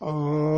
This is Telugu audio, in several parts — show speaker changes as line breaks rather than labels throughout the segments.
哦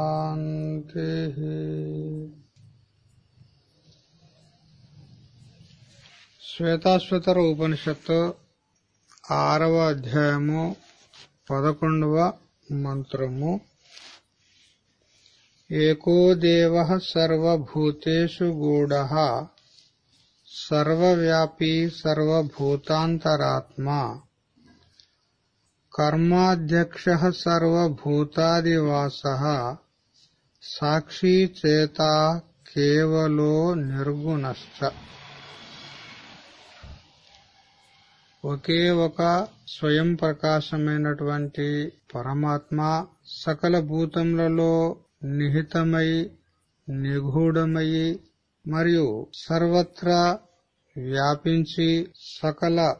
शान्तिः శ్వేతాశ్వతర ఉపనిషత్తు ఆరవ అధ్యాయము పదకొండవ మంత్రము ఏకో దేవ సర్వభూతేషు గూఢ సర్వవ్యాపీ సర్వభూతాంతరాత్మా కర్మాధ్యక్ష సర్వభూతాదివాస సాక్షి చేత కేవలో నిర్గుణశ్చ. ఒకే ఒక స్వయం ప్రకాశమైనటువంటి పరమాత్మ సకల భూతములలో నిహితమై నిగూఢమై మరియు సర్వత్రా వ్యాపించి సకల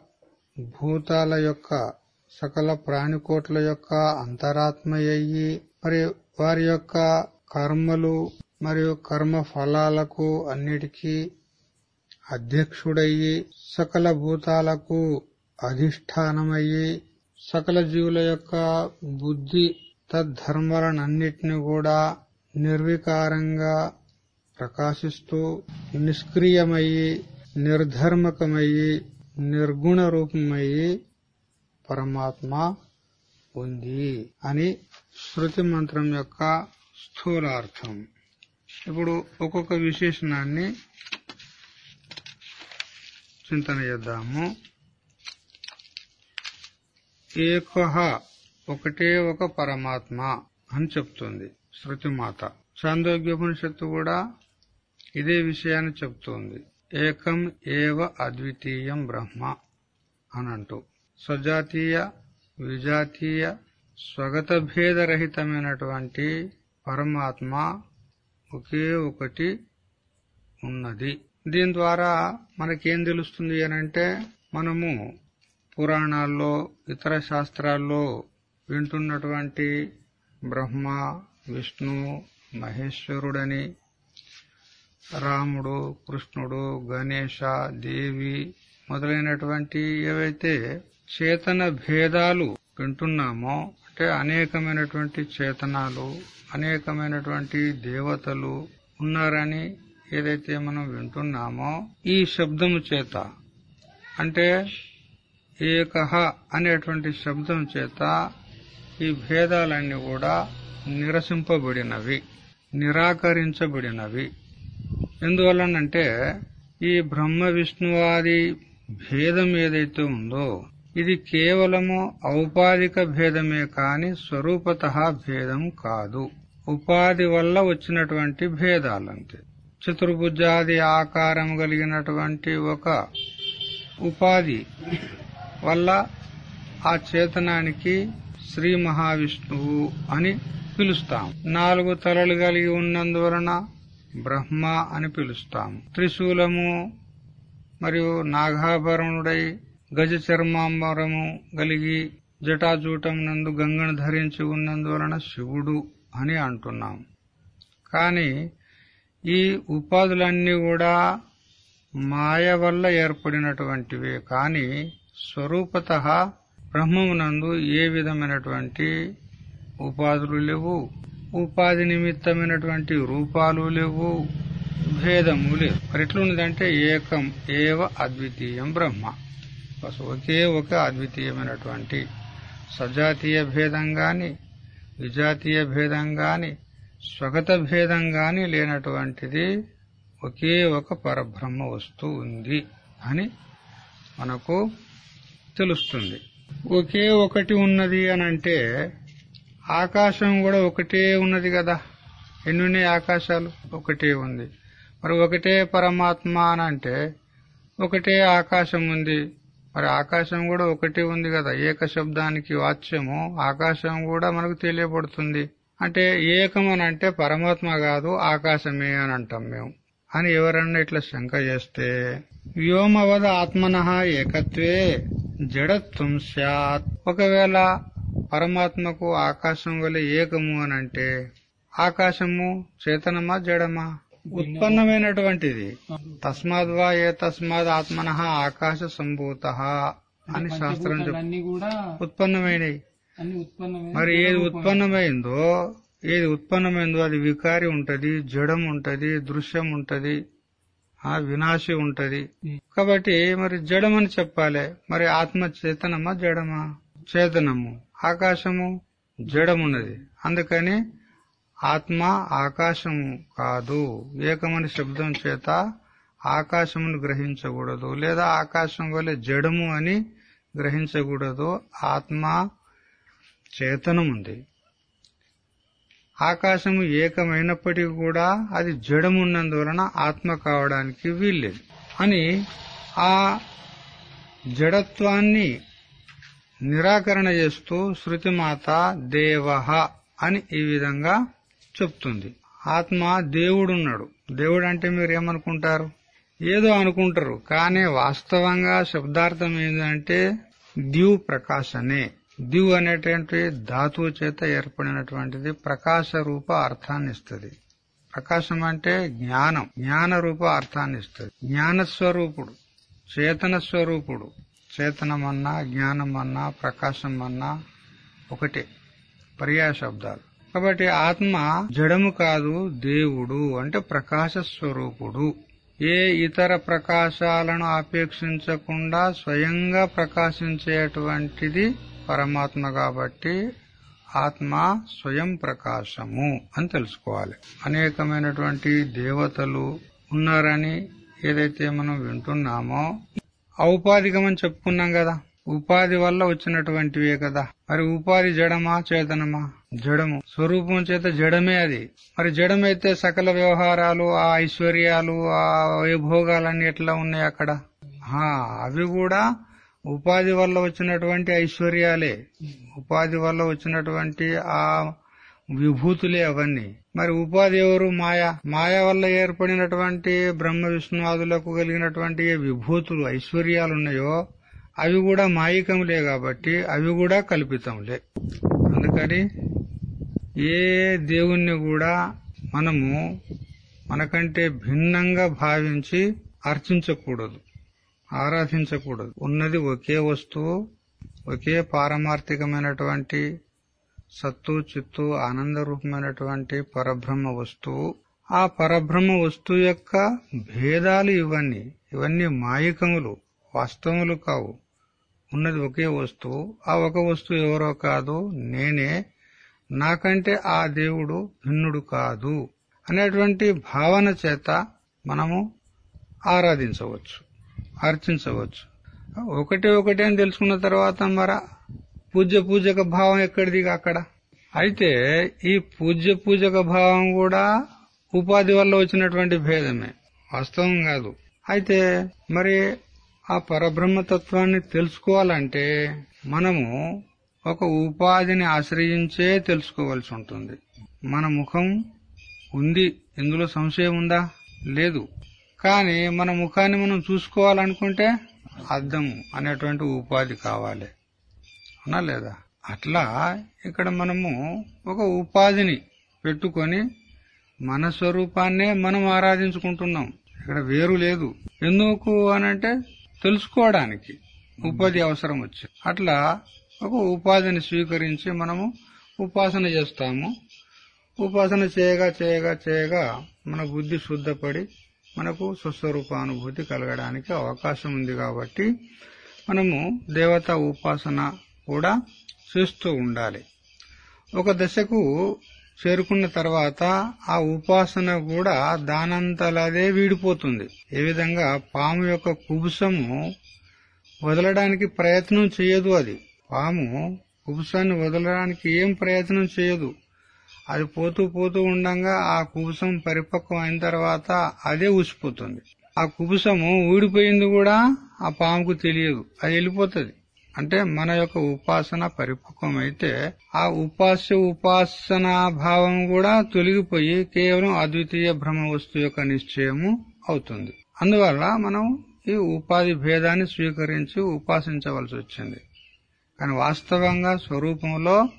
భూతాల యొక్క సకల ప్రాణికోట్ల యొక్క అంతరాత్మయ్యి మరియు వారి యొక్క కర్మలు మరియు కర్మ ఫలాలకు అన్నిటికీ అధ్యక్షుడయ్యి సకల భూతాలకు అధిష్టానమయ్యి సకల జీవుల యొక్క బుద్ధి తద్ధర్మాలనన్నిటిని కూడా నిర్వికారంగా ప్రకాశిస్తూ నిష్క్రియమయ్యి నిర్ధర్మకమయ్యి నిర్గుణ రూపమయ్యి పరమాత్మ ఉంది అని శృతి మంత్రం యొక్క స్థూలార్థం. ఇప్పుడు ఒక్కొక్క విశేషణాన్ని చింతన చేద్దాము. ఏకహ ఒకటే ఒక పరమాత్మ అని చెప్తుంది శృతిమాత. చాందోగ్యోపనిషత్తు కూడా ఇదే విషయాన్ని చెప్తుంది. ఏకం ఏవ అద్వితీయం బ్రహ్మ అనంటూ. స్వజాతీయ విజాతీయ స్వగత భేదరహితమైనటువంటి పరమాత్మ ఒకే ఒకటి ఉన్నది. దీని ద్వారా మనకేం తెలుస్తుంది అనంటే మనము పురాణాల్లో ఇతర శాస్త్రాల్లో వింటున్నటువంటి బ్రహ్మ విష్ణు మహేశ్వరుడని రాముడు కృష్ణుడు గణేష దేవి మొదలైనటువంటి ఏవైతే చేతన భేదాలు వింటున్నామో అంటే అనేకమైనటువంటి చేతనాలు అనేకమైనటువంటి దేవతలు ఉన్నారని ఏదైతే మనం వింటున్నామో ఈ శబ్దము చేత అంటే ఏకహ అనేటువంటి శబ్దం చేత ఈ భేదాలన్నీ కూడా నిరసింపబడినవి నిరాకరించబడినవి. ఎందువలనంటే ఈ బ్రహ్మ విష్ణువాది భేదం ఏదైతే ఉందో ఇది కేవలము ఔపాధిక భేదమే కాని స్వరూపత భేదం కాదు. ఉపాధి వల్ల వచ్చినటువంటి భేదాలంతే. చతుర్భుజాది ఆకారం కలిగినటువంటి ఒక ఉపాధి వల్ల ఆ చేతనానికి శ్రీ మహావిష్ణువు అని పిలుస్తాం. నాలుగు తలలు కలిగి ఉన్నందువలన బ్రహ్మ అని పిలుస్తాం. త్రిశూలము మరియు నాగాభరణుడై గజ చర్మాంబరము కలిగి జటాజూటం నందు గంగను ధరించి ఉన్నందువలన శివుడు అని అంటున్నాం. కానీ ఈ ఉపాధులన్నీ కూడా మాయ వల్ల ఏర్పడినటువంటివే. కాని స్వరూపత బ్రహ్మమునందు ఏ విధమైనటువంటి ఉపాధులు లేవు. ఉపాధి నిమిత్తమైనటువంటి రూపాలు లేవు. భేదము లేవు మరి ఎట్లున్నదంటే ఏకం ఏవ అద్వితీయం బ్రహ్మ. ఒకే ఒక అద్వితీయమైనటువంటి సజాతీయ భేదం గాని విజాతీయ భేదం గాని స్వగత భేదం గాని లేనటువంటిది ఒకే ఒక పరబ్రహ్మ వస్తువు ఉంది అని మనకు తెలుస్తుంది. ఒకే ఒకటి ఉన్నది అని అంటే ఆకాశం కూడా ఒకటే ఉన్నది కదా. ఎన్నున్నాయి ఆకాశాలు? ఒకటే ఉంది. మరి ఒకటే పరమాత్మ అని అంటే ఒకటే ఆకాశం ఉంది. మరి ఆకాశం కూడా ఒకటి ఉంది కదా ఏక శబ్దానికి వాచ్యము. ఆకాశం కూడా మనకు తెలియబడుతుంది. అంటే ఏకం అని అంటే పరమాత్మ కాదు ఆకాశమే అని అంటాం మేము. అని ఎవరన్నా ఇట్లా శంక చేస్తే వ్యోమవద ఆత్మన ఏకత్వే జడత్వం సత్ ఒకవేళ పరమాత్మకు ఆకాశం వల్ల ఏకము అని అంటే ఆకాశము చేతనమా జడమా? ఉత్పన్నమైనటువంటిది. తస్మాద్వా ఏ తస్మాద్ ఆత్మన ఆకాశ సంభూత అని శాస్త్రం ఉత్పన్నమైనవి
ఉత్పన్నమైన
మరి ఏది ఉత్పన్నమైందో ఏది ఉత్పన్నమైందో అది వికారి ఉంటది జడం ఉంటది దృశ్యం ఉంటది ఆ వినాశి ఉంటది. కాబట్టి మరి జడమని చెప్పాలి. మరి ఆత్మ చేతనమా జడమా? చేతనము. ఆకాశము జడమున్నది. అందుకని ఆత్మ ఆకాశము కాదు. ఏకమని శబ్దం చేత ఆకాశమును గ్రహించకూడదు లేదా ఆకాశం వల్ల జడము అని గ్రహించకూడదు. ఆత్మ చేతనముంది. ఆకాశము ఏకమైనప్పటికీ కూడా అది జడమున్నందువలన ఆత్మ కావడానికి వీల్లేదు. అని ఆ జడత్వాన్ని నిరాకరణ చేస్తూ శృతిమాత దేవ అని ఈ విధంగా చెప్తుంది. ఆత్మ దేవుడున్నాడు. దేవుడు అంటే మీరు ఏమనుకుంటారు ఏదో అనుకుంటారు. కానీ వాస్తవంగా శబ్దార్థం ఏంటంటే దివ్ ప్రకాశనే. దివ్ అనేటువంటి ధాతువు చేత ఏర్పడినటువంటిది ప్రకాశ రూప అర్థాన్ని ఇస్తుంది ప్రకాశం అంటే జ్ఞానం. జ్ఞాన రూప అర్థాన్ని ఇస్తుంది జ్ఞాన స్వరూపుడు చేతన స్వరూపుడు చేతనమన్నా జ్ఞానమన్నా ప్రకాశం అన్నా ఒకటే. పర్యాయ శబ్దాలు. కాబట్టి ఆత్మ జడము కాదు దేవుడు అంటే ప్రకాశ స్వరూపుడు. ఏ ఇతర ప్రకాశాలను ఆపేక్షించకుండా స్వయంగా ప్రకాశించేటువంటిది పరమాత్మ కాబట్టి ఆత్మ స్వయం ప్రకాశము అని తెలుసుకోవాలి. అనేకమైనటువంటి దేవతలు ఉన్నారని ఏదైతే మనం వింటున్నామో ఔపాధికమని చెప్పుకున్నాం కదా. ఉపాధి వల్ల వచ్చినటువంటివే కదా. మరి ఉపాధి జడమా చేతనమా? జడము. స్వరూపం చేత జడమే అది. మరి జడమైతే సకల వ్యవహారాలు ఆ ఐశ్వర్యాలు ఆ వైభోగాలన్నీ ఎట్లా ఉన్నాయి అక్కడ? అవి కూడా ఉపాధి వల్ల వచ్చినటువంటి ఐశ్వర్యాలే. ఉపాధి వల్ల వచ్చినటువంటి ఆ విభూతులే అవన్నీ. మరి ఉపాధి ఎవరు? మాయ. మాయ వల్ల ఏర్పడినటువంటి బ్రహ్మ విష్ణువాదులకు కలిగినటువంటి ఏ విభూతులు ఐశ్వర్యాలు ఉన్నాయో అవి కూడా మాయికములే కాబట్టి అవి కూడా కల్పితంలే అందుకని ఏ దేవుణ్ణి కూడా మనము మనకంటే భిన్నంగా భావించి అర్చించకూడదు ఆరాధించకూడదు. ఉన్నది ఒకే వస్తువు ఒకే పారమార్థికమైనటువంటి సత్తు చిత్తు ఆనంద రూపమైనటువంటి పరబ్రహ్మ వస్తువు. ఆ పరబ్రహ్మ వస్తువు యొక్క భేదాలు ఇవన్నీ ఇవన్నీ మాయికములు. వాస్తవములు కావు. ఉన్నది ఒకే వస్తువు. ఆ ఒక వస్తువు ఎవరో కాదు. నేనే. నాకంటే ఆ దేవుడు భిన్నుడు కాదు అనేటువంటి భావన చేత మనము ఆరాధించవచ్చు అర్చించవచ్చు. ఒకటే ఒకటే అని తెలుసుకున్న తర్వాత మర పూజ్య పూజక భావం ఎక్కడిదిగా అక్కడ? అయితే ఈ పూజ్య పూజక భావం కూడా ఉపాధి వల్ల వచ్చినటువంటి భేదమే. వాస్తవం కాదు. అయితే మరి ఆ పరబ్రహ్మతత్వాన్ని తెలుసుకోవాలంటే మనము ఒక ఉపాధిని ఆశ్రయించే తెలుసుకోవాల్సి ఉంటుంది. మన ముఖం ఉంది ఇందులో సంశయం ఉందా? లేదు. కానీ మన ముఖాన్ని మనం చూసుకోవాలనుకుంటే అద్దం అనేటువంటి ఉపాధి కావాలి. అవునా లేదా? అట్లా ఇక్కడ మనము ఒక ఉపాధిని పెట్టుకొని మన స్వరూపాన్నే మనం ఆరాధించుకుంటున్నాం. ఇక్కడ వేరు లేదు. ఎందుకు అనంటే తెలుసుకోవడానికి ఉపాధి అవసరం వచ్చింది అట్లా ఒక ఉపాధిని స్వీకరించి మనము ఉపాసన చేస్తాము. ఉపాసన చేయగా చేయగా చేయగా మన బుద్ధి శుద్ధపడి మనకు స్వస్వరూపానుభూతి కలగడానికి అవకాశం ఉంది కాబట్టి మనము దేవతా ఉపాసన కూడా చేస్తూ ఉండాలి. ఒక దశకు చేరుకున్న తర్వాత ఆ ఉపాసన కూడా దానంతలదే వీడిపోతుంది. ఏ విధంగా పాము యొక్క కుబుసము వదలడానికి ప్రయత్నం చేయదు అది. పాము కుబుసాన్ని వదలడానికి ఏం ప్రయత్నం చేయదు. అది పోతూ పోతూ ఉండగా ఆ కుబుసం పరిపక్వం అయిన తర్వాత అదే ఊసిపోతుంది ఆ కుబుసము ఊడిపోయింది కూడా ఆ పాముకు తెలియదు. అది వెళ్ళిపోతుంది. అంటే మన యొక్క ఉపాసన పరిపక్వం అయితే ఆ ఉపాస్య ఉపాసనా భావం కూడా తొలగిపోయి కేవలం అద్వితీయ బ్రహ్మ వస్తువు యొక్క నిశ్చయము అవుతుంది. అందువల్ల మనం ఈ ఉపాధి భేదాన్ని స్వీకరించి ఉపాసించవలసి వచ్చింది. కానీ వాస్తవంగా స్వరూపంలో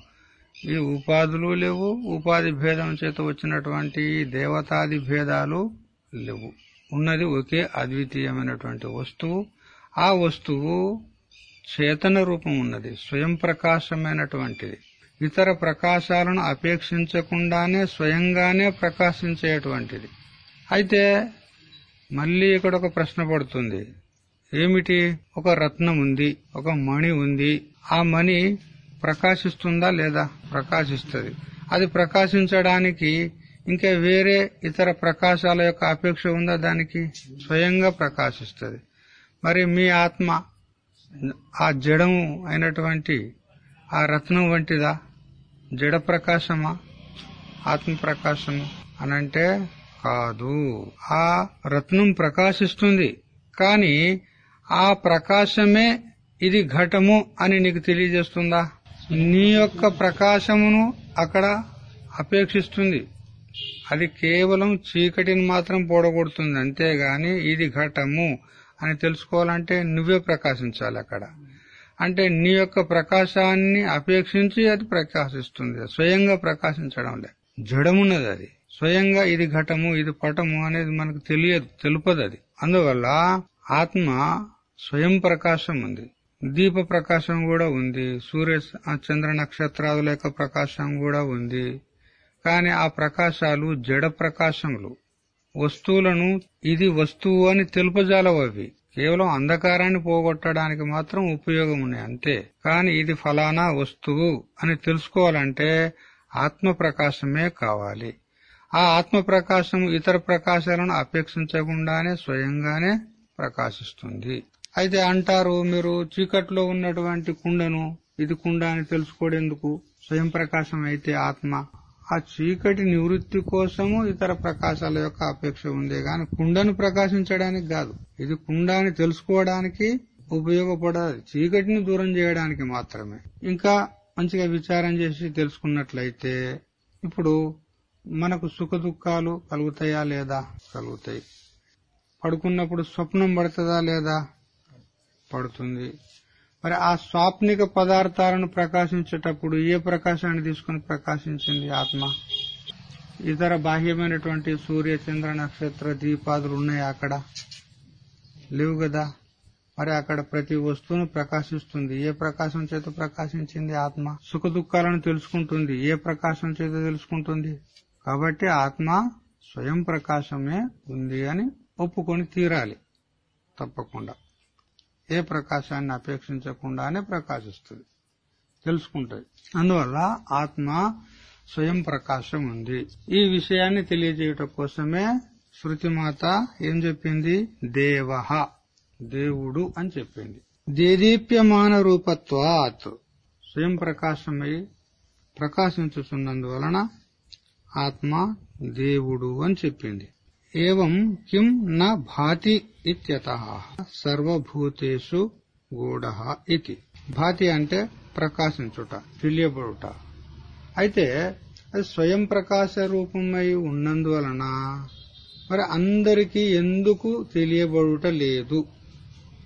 ఈ ఉపాధులు లేవు ఉపాధి భేదం చేత వచ్చినటువంటి దేవతాది భేదాలు లేవు. ఉన్నది ఒకే అద్వితీయమైనటువంటి వస్తువు. ఆ వస్తువు చేతన రూపం ఉన్నది స్వయం ప్రకాశమైనటువంటిది. ఇతర ప్రకాశాలను అపేక్షించకుండానే స్వయంగానే ప్రకాశించేటువంటిది. అయితే మళ్ళీ ఇక్కడ ఒక ప్రశ్న పడుతుంది. ఏమిటి? ఒక రత్నం ఉంది ఒక మణి ఉంది. ఆ మణి ప్రకాశిస్తుందా లేదా? ప్రకాశిస్తుంది. అది ప్రకాశించడానికి ఇంకా వేరే ఇతర ప్రకాశాల యొక్క అపేక్ష ఉందా దానికి? స్వయంగా ప్రకాశిస్తుంది. మరి మీ ఆత్మ ఆ జడము అయినటువంటి ఆ రత్నం వంటిదా? జడ ప్రకాశమా? ఆత్మప్రకాశము అనంటే కాదు. ఆ రత్నం ప్రకాశిస్తుంది. కాని ఆ ప్రకాశమే ఇది ఘటము అని నీకు తెలియజేస్తుందా? నీ యొక్క ప్రకాశమును అక్కడ అపేక్షిస్తుంది. అది కేవలం చీకటిని మాత్రం పోడగొడుతుంది. అంతేగాని ఇది ఘటము. అని తెలుసుకోవాలంటే నువ్వే ప్రకాశించాలి అక్కడ. అంటే నీ యొక్క ప్రకాశాన్ని అపేక్షించి అది ప్రకాశిస్తుంది. స్వయంగా ప్రకాశించడం లే జడమున్నది అది. స్వయంగా ఇది ఘటము ఇది పటము అనేది మనకు తెలియదు తెలుపదు అది. అందువల్ల ఆత్మ స్వయం ప్రకాశం ఉంది. దీప ప్రకాశం కూడా ఉంది. సూర్య చంద్ర నక్షత్రాదుల యొక్క ప్రకాశం కూడా ఉంది. కానీ ఆ ప్రకాశాలు జడ ప్రకాశములు. వస్తువులను ఇది వస్తువు అని తెలుపజాలవవి కేవలం అంధకారాన్ని పోగొట్టడానికి మాత్రం ఉపయోగం ఉన్నాయి అంతే. కాని ఇది ఫలానా వస్తువు అని తెలుసుకోవాలంటే ఆత్మ ప్రకాశమే కావాలి. ఆ ఆత్మ ప్రకాశం ఇతర ప్రకాశాలను అపేక్షించకుండానే స్వయంగానే ప్రకాశిస్తుంది. అయితే అంటారు మీరు చీకట్లో ఉన్నటువంటి కుండను ఇది కుండ అని తెలుసుకోవడేందుకు? స్వయం ప్రకాశం అయితే ఆత్మ. ఆ చీకటి నివృత్తి కోసము ఇతర ప్రకాశాల యొక్క అపేక్ష ఉందే గాని కుండను ప్రకాశించడానికి కాదు. ఇది కుండ అని తెలుసుకోవడానికి ఉపయోగపడదు. చీకటిని దూరం చేయడానికి మాత్రమే. ఇంకా మంచిగా విచారం చేసి తెలుసుకున్నట్లయితే ఇప్పుడు మనకు సుఖ దుఃఖాలు కలుగుతాయా లేదా? కలుగుతాయి. పడుకున్నప్పుడు స్వప్నం పడుతుందా లేదా? పడుతుంది. మరి ఆ స్వాప్నిక పదార్థాలను ప్రకాశించేటప్పుడు ఏ ప్రకాశాన్ని తీసుకుని ప్రకాశించింది ఆత్మ? ఇతర బాహ్యమైనటువంటి సూర్య చంద్ర నక్షత్ర దీపాదులు ఉన్నాయి అక్కడ. లేవు కదా? మరి అక్కడ ప్రతి వస్తువును ప్రకాశిస్తుంది. ఏ ప్రకాశం చేత ప్రకాశించింది ఆత్మ? సుఖ దుఃఖాలను తెలుసుకుంటుంది. ఏ ప్రకాశం చేత తెలుసుకుంటుంది? కాబట్టి ఆత్మ స్వయం ప్రకాశమే ఉంది అని ఒప్పుకొని తీరాలి. తప్పకుండా. ఏ ప్రకాశాన్ని అపేక్షించకుండానే ప్రకాశిస్తుంది. తెలుసుకుంటది. అందువల్ల ఆత్మ స్వయం ప్రకాశం ఉంది. ఈ విషయాన్ని తెలియజేయటం కోసమే శృతిమాత ఏం చెప్పింది? దేవహ దేవుడు అని చెప్పింది. దేదీప్యమాన రూపత్వాత్ స్వయం ప్రకాశమై ప్రకాశించుతున్నందువలన ఆత్మ దేవుడు అని చెప్పింది. ఏవం కిం న భాతి ఇత్యత సర్వభూతేషు గూఢ ఇది భాతి అంటే ప్రకాశించుట తెలియబడుట అయితే అది స్వయం ప్రకాశ రూపమై ఉన్నందువలన మరి అందరికీ ఎందుకు తెలియబడుట లేదు?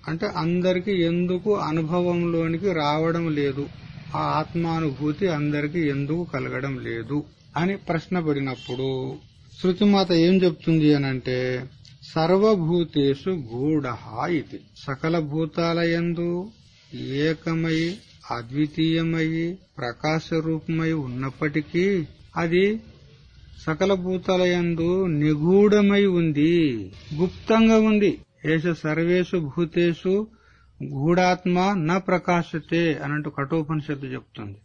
అంటే అందరికి ఎందుకు అనుభవంలోనికి రావడం లేదు? ఆ ఆత్మానుభూతి అందరికి ఎందుకు కలగడం లేదు? అని ప్రశ్న పడినప్పుడు శృతిమాత ఏం చెప్తుంది అనంటే సర్వభూతేషు గూఢ ఇది. సకల భూతాలయందు ఏకమై అద్వితీయమై ప్రకాశ రూపమై ఉన్నప్పటికీ అది సకల భూతాలయందు నిగూఢమై ఉంది. గుప్తంగా ఉంది. ఏష సర్వేషు భూతేషు గూఢాత్మ న ప్రకాశతే అనంటూ కఠోపనిషత్తు చెప్తుంది.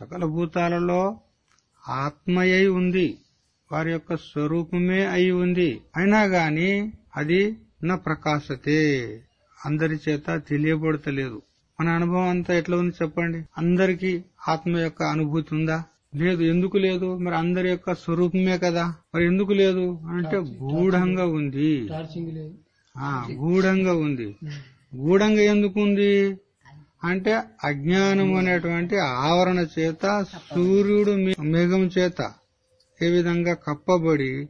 సకల భూతాలలో ఆత్మయై ఉంది. వారి యొక్క స్వరూపమే అయి ఉంది. అయినా గాని అది నా ప్రకాశతే. అందరి చేత తెలియబడతలేదు. మన అనుభవం అంతా ఎట్లా ఉంది చెప్పండి? అందరికీ ఆత్మ యొక్క అనుభూతి ఉందా? లేదు. ఎందుకు లేదు? మరి అందరి యొక్క స్వరూపమే కదా. మరి ఎందుకు లేదు? అంటే గూఢంగా ఉంది. గూఢంగా ఉంది. గూఢంగా ఎందుకు ఉంది? అంటే అజ్ఞానం అనేటువంటి ఆవరణ చేత సూర్యుడు మేఘం చేత ఏ విధంగా కప్పబడి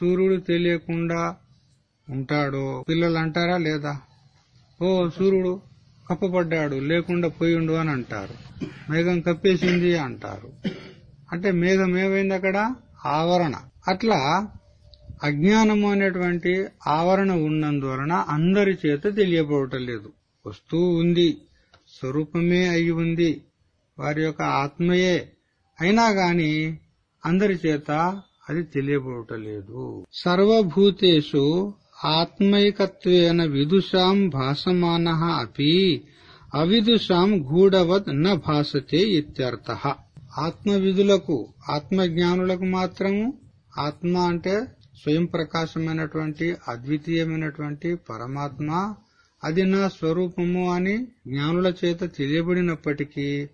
సూర్యుడు తెలియకుండా ఉంటాడో పిల్లలు అంటారా లేదా? ఓ సూర్యుడు కప్పబడ్డాడు లేకుండా పోయిండు అని అంటారు. మేఘం కప్పేసింది అంటారు. అంటే మేఘం ఏమైంది అక్కడ? ఆవరణ. అట్లా అజ్ఞానము అనేటువంటి ఆవరణ ఉన్నందువలన అందరి చేత తెలియబడటలేదు వస్తువు ఉంది స్వరూపమే అయి ఉంది వారి యొక్క ఆత్మయే. అయినా గాని అందరి చేత అది తెలియబడటలేదు. సర్వభూతేషు ఆత్మైకత్వేన విదుషాం భాసమాన అపి అవిదుషాం గూఢవద్ న భాసతే ఇత్యర్థ. ఆత్మవిధులకు ఆత్మజ్ఞానులకు మాత్రము ఆత్మ అంటే స్వయం ప్రకాశమైనటువంటి అద్వితీయమైనటువంటి పరమాత్మ. అది నా స్వరూపము అని జ్ఞానుల చేత తెలియబడినప్పటికీ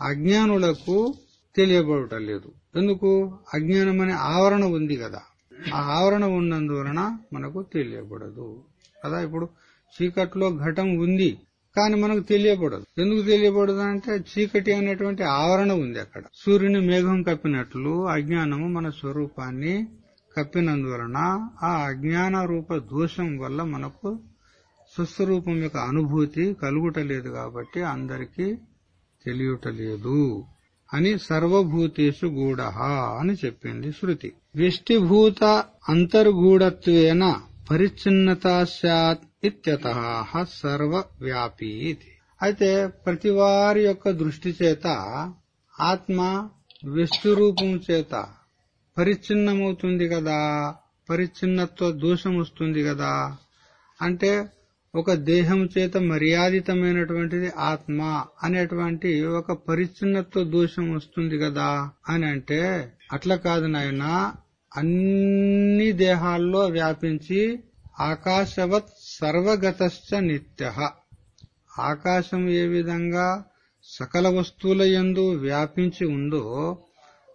అజ్ఞానులకు తెలియబడటలేదు. ఎందుకు? అజ్ఞానం అనే ఆవరణ ఉంది కదా. ఆ ఆవరణ ఉన్నందువలన మనకు తెలియబడదు కదా ఇప్పుడు? చీకట్లో ఘటం ఉంది కానీ మనకు తెలియబడదు ఎందుకు తెలియబడదు అంటే చీకటి అనేటువంటి ఆవరణ ఉంది అక్కడ. సూర్యుని మేఘం కప్పినట్లు అజ్ఞానము మన స్వరూపాన్ని కప్పినందువలన ఆ అజ్ఞాన రూప దోషం వల్ల మనకు స్వస్వరూపం యొక్క అనుభూతి కలుగుటలేదు కాబట్టి అందరికీ తెలియటలేదు. అని సర్వభూతేషు గూఢ అని చెప్పింది శృతి వ్యష్టిభూత అంతర్గూఢత్వేన పరిచ్ఛిన్నత సత్ ఇత్యత సర్వవ్యాపీ ఇది. అయితే ప్రతి వారి యొక్క దృష్టి చేత ఆత్మ వ్యష్టి రూపం చేత పరిచ్ఛిన్నమవుతుంది కదా పరిచ్ఛిన్నత్వ దోషం వస్తుంది కదా అంటే ఒక దేహం చేత మర్యాదితమైనటువంటిది ఆత్మ అనేటువంటి ఒక పరిచ్ఛిన్నత్వ దోషం వస్తుంది కదా అని అంటే అట్లా కాదు నాయన అన్ని దేహాల్లో వ్యాపించి ఆకాశవత్ సర్వగతశ్చ నిత్య. ఆకాశం ఏ విధంగా సకల వస్తువుల ఎందు వ్యాపించి ఉందో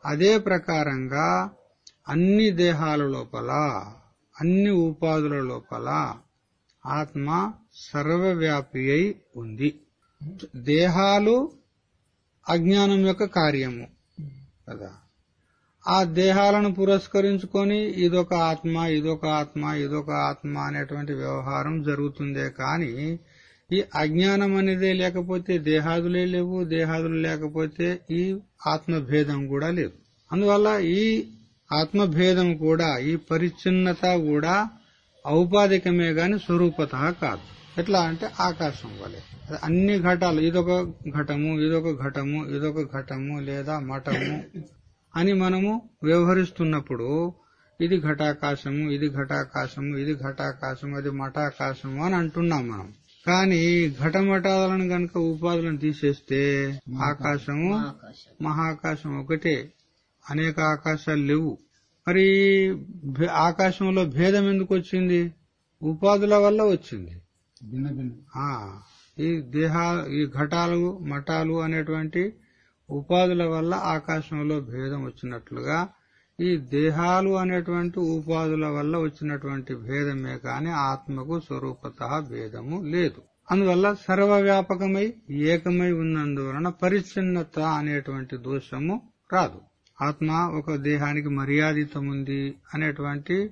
అదే ప్రకారంగా అన్ని దేహాల లోపల అన్ని ఉపాధుల లోపల ఆత్మ సర్వవ్యాపి అయి ఉంది. దేహాలు అజ్ఞానం యొక్క కార్యము. కదా? ఆ దేహాలను పురస్కరించుకొని ఇదొక ఆత్మ ఇదొక ఆత్మ ఇదొక ఆత్మ అనేటువంటి వ్యవహారం జరుగుతుందే కాని ఈ అజ్ఞానం అనేదే లేకపోతే దేహాదులే లేవు దేహాదులు లేకపోతే ఈ ఆత్మభేదం కూడా లేదు. అందువల్ల ఈ ఆత్మభేదం కూడా ఈ పరిచ్ఛిన్నత కూడా ఔపాధికమే గాని స్వరూపత కాదు. ఎట్లా అంటే ఆకాశం వలె. అన్ని ఘటాలు ఇదొక ఘటము ఇదొక ఘటము ఇదొక ఘటము లేదా మఠము అని మనము వ్యవహరిస్తున్నప్పుడు ఇది ఘటాకాశము ఇది ఘటాకాశము ఇది ఘటాకాశము అది మఠాకాశము అని అంటున్నాం మనం. కానీ ఘటమఠాలను గనక ఉపాధులను తీసేస్తే ఆకాశము
ఆకాశం
మహాకాశం ఒకటే. అనేక ఆకాశాలు లేవు. మరి ఆకాశంలో భేదం ఎందుకు వచ్చింది? ఉపాధుల వల్ల వచ్చింది. ఈ దేహ ఈ ఘటాలు మఠాలు అనేటువంటి ఉపాధుల వల్ల ఆకాశంలో భేదం వచ్చినట్లుగా ఈ దేహాలు అనేటువంటి ఉపాధుల వల్ల వచ్చినటువంటి భేదమే కాని ఆత్మకు స్వరూపత భేదము లేదు. అందువల్ల సర్వవ్యాపకమై ఏకమై ఉన్నందువలన పరిచ్ఛిన్నత అనేటువంటి దోషము రాదు. ఆత్మ ఒక దేహానికి మర్యాదితముంది అనేటువంటి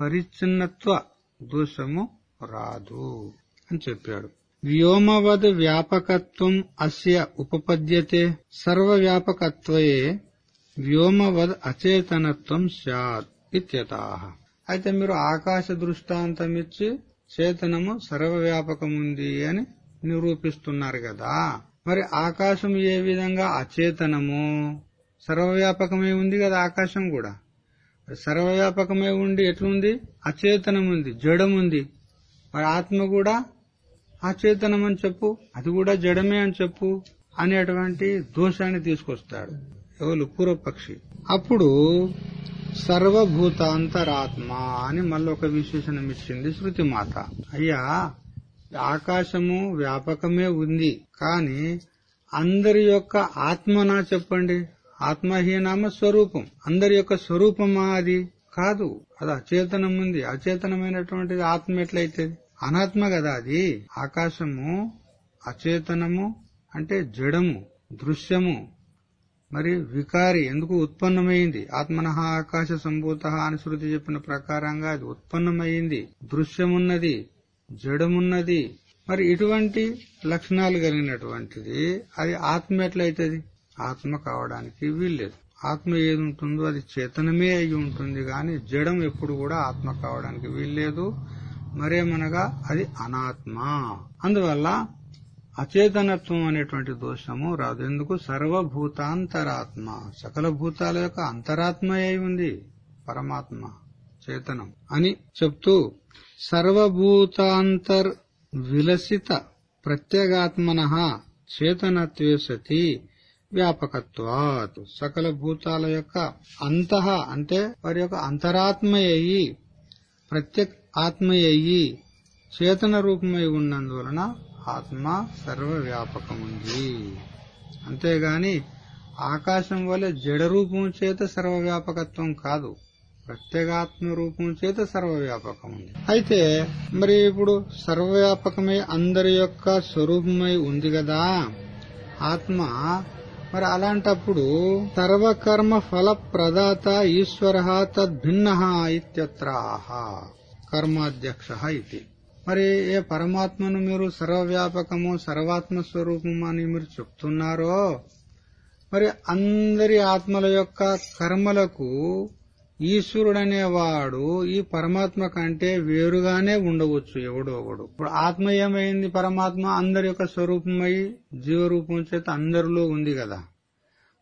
పరిచ్ఛిన్నత్వ దోషము రాదు అని చెప్పాడు. వ్యోమవద్ వ్యాపకత్వం అస్య ఉపపద్యతే. సర్వవ్యాపకత్వయే వ్యోమవద్ అచేతనత్వం స్యాత్ ఇత్యత. అయితే మీరు ఆకాశ దృష్టాంతం ఇచ్చి చేతనము సర్వవ్యాపకముంది అని నిరూపిస్తున్నారు కదా. మరి ఆకాశం ఏ విధంగా అచేతనము? సర్వవ్యాపకమే ఉంది కదా ఆకాశం కూడా. సర్వవ్యాపకమే ఉండి ఎట్లుంది? అచేతనం ఉంది జడం ఉంది మరి ఆత్మ కూడా అచేతనం అని చెప్పు అది కూడా జడమే అని చెప్పు అనేటువంటి దోషాన్ని తీసుకొస్తాడు. ఎవరు? పూర్వపక్షి. అప్పుడు సర్వభూతాంతరాత్మ అని మళ్ళీ ఒక విశేషణం ఇచ్చింది శృతి మాత అయ్యా ఆకాశము వ్యాపకమే ఉంది కాని అందరి యొక్క ఆత్మనా చెప్పండి? ఆత్మహీనామ స్వరూపం అందరి యొక్క స్వరూపమా అది? కాదు. అది అచేతనం ఉంది. అచేతనమైనటువంటిది ఆత్మ ఎట్లయితేది అనాత్మ కదా అది. ఆకాశము అచేతనము అంటే జడము దృశ్యము. మరి వికారి ఎందుకు ఉత్పన్నమైంది? ఆత్మన ఆకాశ సంభూత అని శృతి చెప్పిన ప్రకారంగా అది ఉత్పన్నమైంది. దృశ్యమున్నది జడమున్నది. మరి ఇటువంటి లక్షణాలు కలిగినటువంటిది అది ఆత్మ ఎట్లయితది? ఆత్మ కావడానికి వీల్లేదు. ఆత్మ ఏది ఉంటుందో అది చేతనమే అయి ఉంటుంది కానీ జడం ఎప్పుడు కూడా ఆత్మ కావడానికి వీల్లేదు. మరేమనగా అది అనాత్మ. అందువల్ల అచేతనత్వం అనేటువంటి దోషము రాదు. ఎందుకు? సర్వభూతాంతరాత్మ. సకల భూతాల యొక్క అంతరాత్మ అయి ఉంది. పరమాత్మ చేతనం అని చెప్తూ సర్వభూతాంతర్ విలసిత ప్రత్యేగాత్మన చేతనత్వే సతి వ్యాపకత్వాత్ సకల భూతాల యొక్క అంతః అంటే వారి యొక్క అంతరాత్మయ్యి ప్రత్యేక ఆత్మయ్యి చేతన రూపమై ఉన్నందువలన ఆత్మ సర్వవ్యాపకముంది. అంతేగాని ఆకాశం వల్ల జడ రూపం చేత సర్వవ్యాపకత్వం కాదు. ప్రత్యేగాత్మ రూపం చేత సర్వవ్యాపకం ఉంది అయితే మరి ఇప్పుడు సర్వవ్యాపకమై అందరి యొక్క స్వరూపమై ఉంది కదా ఆత్మ మరి అలాంటప్పుడు సర్వకర్మ ఫల ప్రదాత ఈశ్వర తద్భిన్న ఇత్యత్రాహ కర్మాధ్యక్ష ఇది. మరి ఏ పరమాత్మను మీరు సర్వవ్యాపకము సర్వాత్మ స్వరూపము అని మీరు చెప్తున్నారో మరి అందరి ఆత్మల యొక్క కర్మలకు ఈశ్వరుడనేవాడు ఈ పరమాత్మ కంటే వేరుగానే ఉండవచ్చు ఎవడో ఒకడు. ఇప్పుడు ఆత్మ ఏమైంది పరమాత్మ? అందరి యొక్క స్వరూపమై జీవరూపం చేత అందరిలో ఉంది కదా.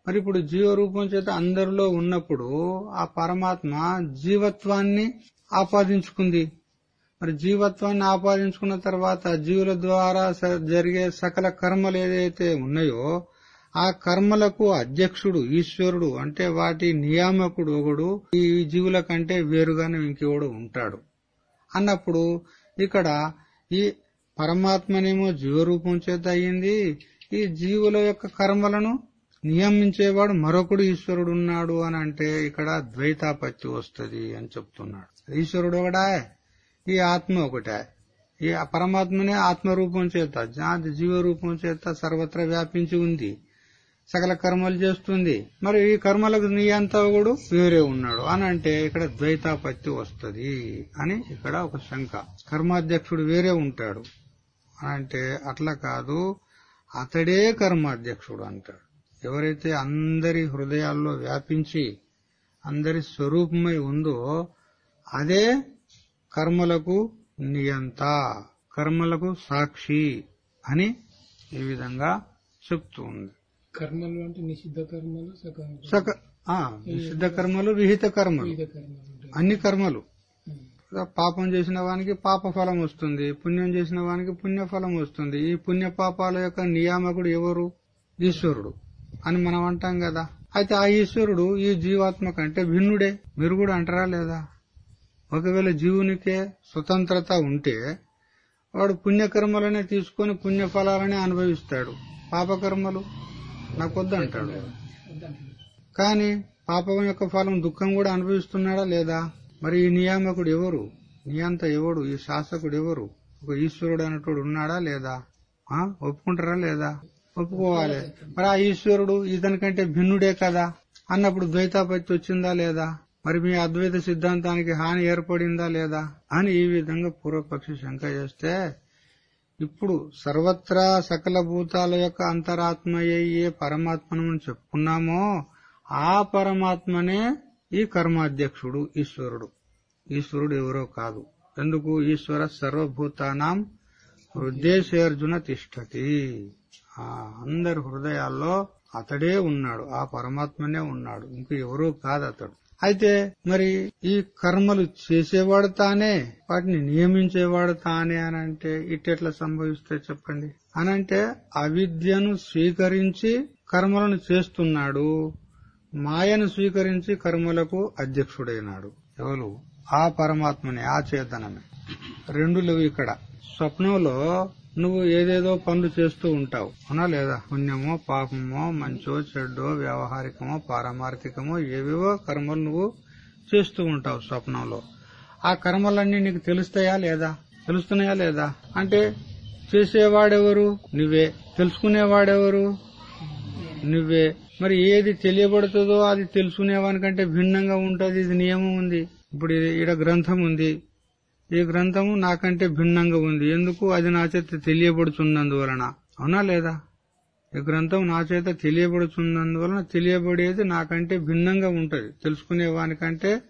మరి ఇప్పుడు జీవరూపం చేత అందరిలో ఉన్నప్పుడు ఆ పరమాత్మ జీవత్వాన్ని ఆపాదించుకుంది. మరి జీవత్వాన్ని ఆపాదించుకున్న తర్వాత జీవుల ద్వారా జరిగే సకల కర్మలు ఏదైతే ఉన్నాయో ఆ కర్మలకు అధ్యక్షుడు ఈశ్వరుడు అంటే వాటి నియామకుడు ఒకడు ఈ జీవుల కంటే వేరుగానే ఇంకెవడు ఉంటాడు. అన్నప్పుడు ఇక్కడ ఈ పరమాత్మనేమో జీవరూపం చేత అయ్యింది. ఈ జీవుల యొక్క కర్మలను నియమించేవాడు మరొకడు ఈశ్వరుడు ఉన్నాడు అని అంటే ఇక్కడ ద్వైతాపత్తి వస్తుంది అని చెప్తున్నాడు. ఈశ్వరుడు ఒకడా? ఈ ఆత్మ ఒకటే. ఈ పరమాత్మనే ఆత్మరూపం చేత జీవరూపం చేత సర్వత్రా వ్యాపించి ఉంది. సకల కర్మలు చేస్తుంది. మరి ఈ కర్మలకు నియంతకుడు వేరే ఉన్నాడు. అని అంటే ఇక్కడ ద్వైతాపత్తి వస్తుంది అని ఇక్కడ ఒక శంక. కర్మాధ్యక్షుడు వేరే ఉంటాడు. అని అంటే అట్లా కాదు. అతడే కర్మాధ్యక్షుడు అంటాడు. ఎవరైతే అందరి హృదయాల్లో వ్యాపించి అందరి స్వరూపమై ఉందో అదే కర్మలకు నియంత కర్మలకు సాక్షి అని ఈ విధంగా చెప్తూ ఉంది.
కర్మలు అంటే నిషిద్ధ కర్మలు
సక ఆ, నిషిద్ధ కర్మలు విహిత కర్మలు. అన్ని కర్మలు. పాపం చేసిన వానికి పాప ఫలం వస్తుంది పుణ్యం చేసిన వానికి పుణ్య ఫలం వస్తుంది. ఈ పుణ్య పాపాల యొక్క నియామకుడు ఎవరు? ఈశ్వరుడు అని మనం అంటాం కదా. అయితే ఆ ఈశ్వరుడు ఈ జీవాత్మ కంటే భిన్నుడే. మీరు కూడా అంటారా లేదా? ఒకవేళ జీవునికే స్వతంత్రత ఉంటే వాడు పుణ్యకర్మలనే తీసుకొని పుణ్య ఫలాలనే అనుభవిస్తాడు. పాపకర్మలు? నాకు వద్దంటాడు. కానీ పాపం యొక్క ఫలం దుఃఖం కూడా అనుభవిస్తున్నాడా లేదా? మరి ఈ నియామకుడు ఎవరు? నియంత ఎవడు? ఈ శాసకుడు ఎవరు? ఒక ఈశ్వరుడు అనేటోడు ఉన్నాడా లేదా? ఆ? ఒప్పుకుంటారా లేదా? ఒప్పుకోవాలి. మరి ఆ ఈశ్వరుడు ఇతనికంటే భిన్నుడే కదా? అన్నప్పుడు ద్వైతాపత్తి వచ్చిందా లేదా? మరి మీ అద్వైత సిద్ధాంతానికి హాని ఏర్పడిందా లేదా? అని ఈ విధంగా పూర్వపక్షి శంక చేస్తే ఇప్పుడు సర్వత్రా సకల భూతాల యొక్క అంతరాత్మయ్యే పరమాత్మను చెప్పుకున్నామో ఆ పరమాత్మనే ఈ కర్మాధ్యక్షుడు ఈశ్వరుడు. ఈశ్వరుడు ఎవరో కాదు. ఎందుకు? ఈశ్వర సర్వభూతానం హృదయసేర్జున తిష్టతి. అందరి హృదయాల్లో అతడే ఉన్నాడు. ఆ పరమాత్మనే ఉన్నాడు. ఇంక ఎవరూ కాదు అతడు. అయితే మరి ఈ కర్మలు చేసేవాడు తానే వాటిని నియమించేవాడు తానే అని అంటే ఇట్టెట్లా సంభవిస్తే చెప్పండి? అనంటే అవిద్యను స్వీకరించి కర్మలను చేస్తున్నాడు. మాయను స్వీకరించి కర్మలకు అధ్యక్షుడైనాడు. ఎవరు? ఆ పరమాత్మని ఆ చేతనమే. రెండు లేవు ఇక్కడ. స్వప్నంలో నువ్వు ఏదేదో పనులు చేస్తూ ఉంటావు. అవునా లేదా? పుణ్యమో పాపమో మంచో చెడ్డో వ్యవహారికమో పారమార్థికమో ఏవేవో కర్మలు నువ్వు చేస్తూ ఉంటావు స్వప్నంలో. ఆ కర్మలన్నీ నీకు తెలుస్తాయా లేదా? తెలుస్తున్నాయా లేదా? అంటే చేసేవాడెవరు? నువ్వే. తెలుసుకునేవాడెవరు? నువ్వే. మరి ఏది తెలియబడుతుందో అది తెలుసుకునేవానికంటే భిన్నంగా ఉంటది ఇది నియమం ఉంది. ఇప్పుడు ఈడ గ్రంథం ఉంది. ఈ గ్రంథము నాకంటే భిన్నంగా ఉంది. ఎందుకు? అది నా చేత తెలియబడుచున్నందువలన. అవునా లేదా? ఈ గ్రంథం నా చేత తెలియబడుచున్నందువలన తెలియబడేది నాకంటే భిన్నంగా ఉంటది. తెలుసుకునే వానికంటే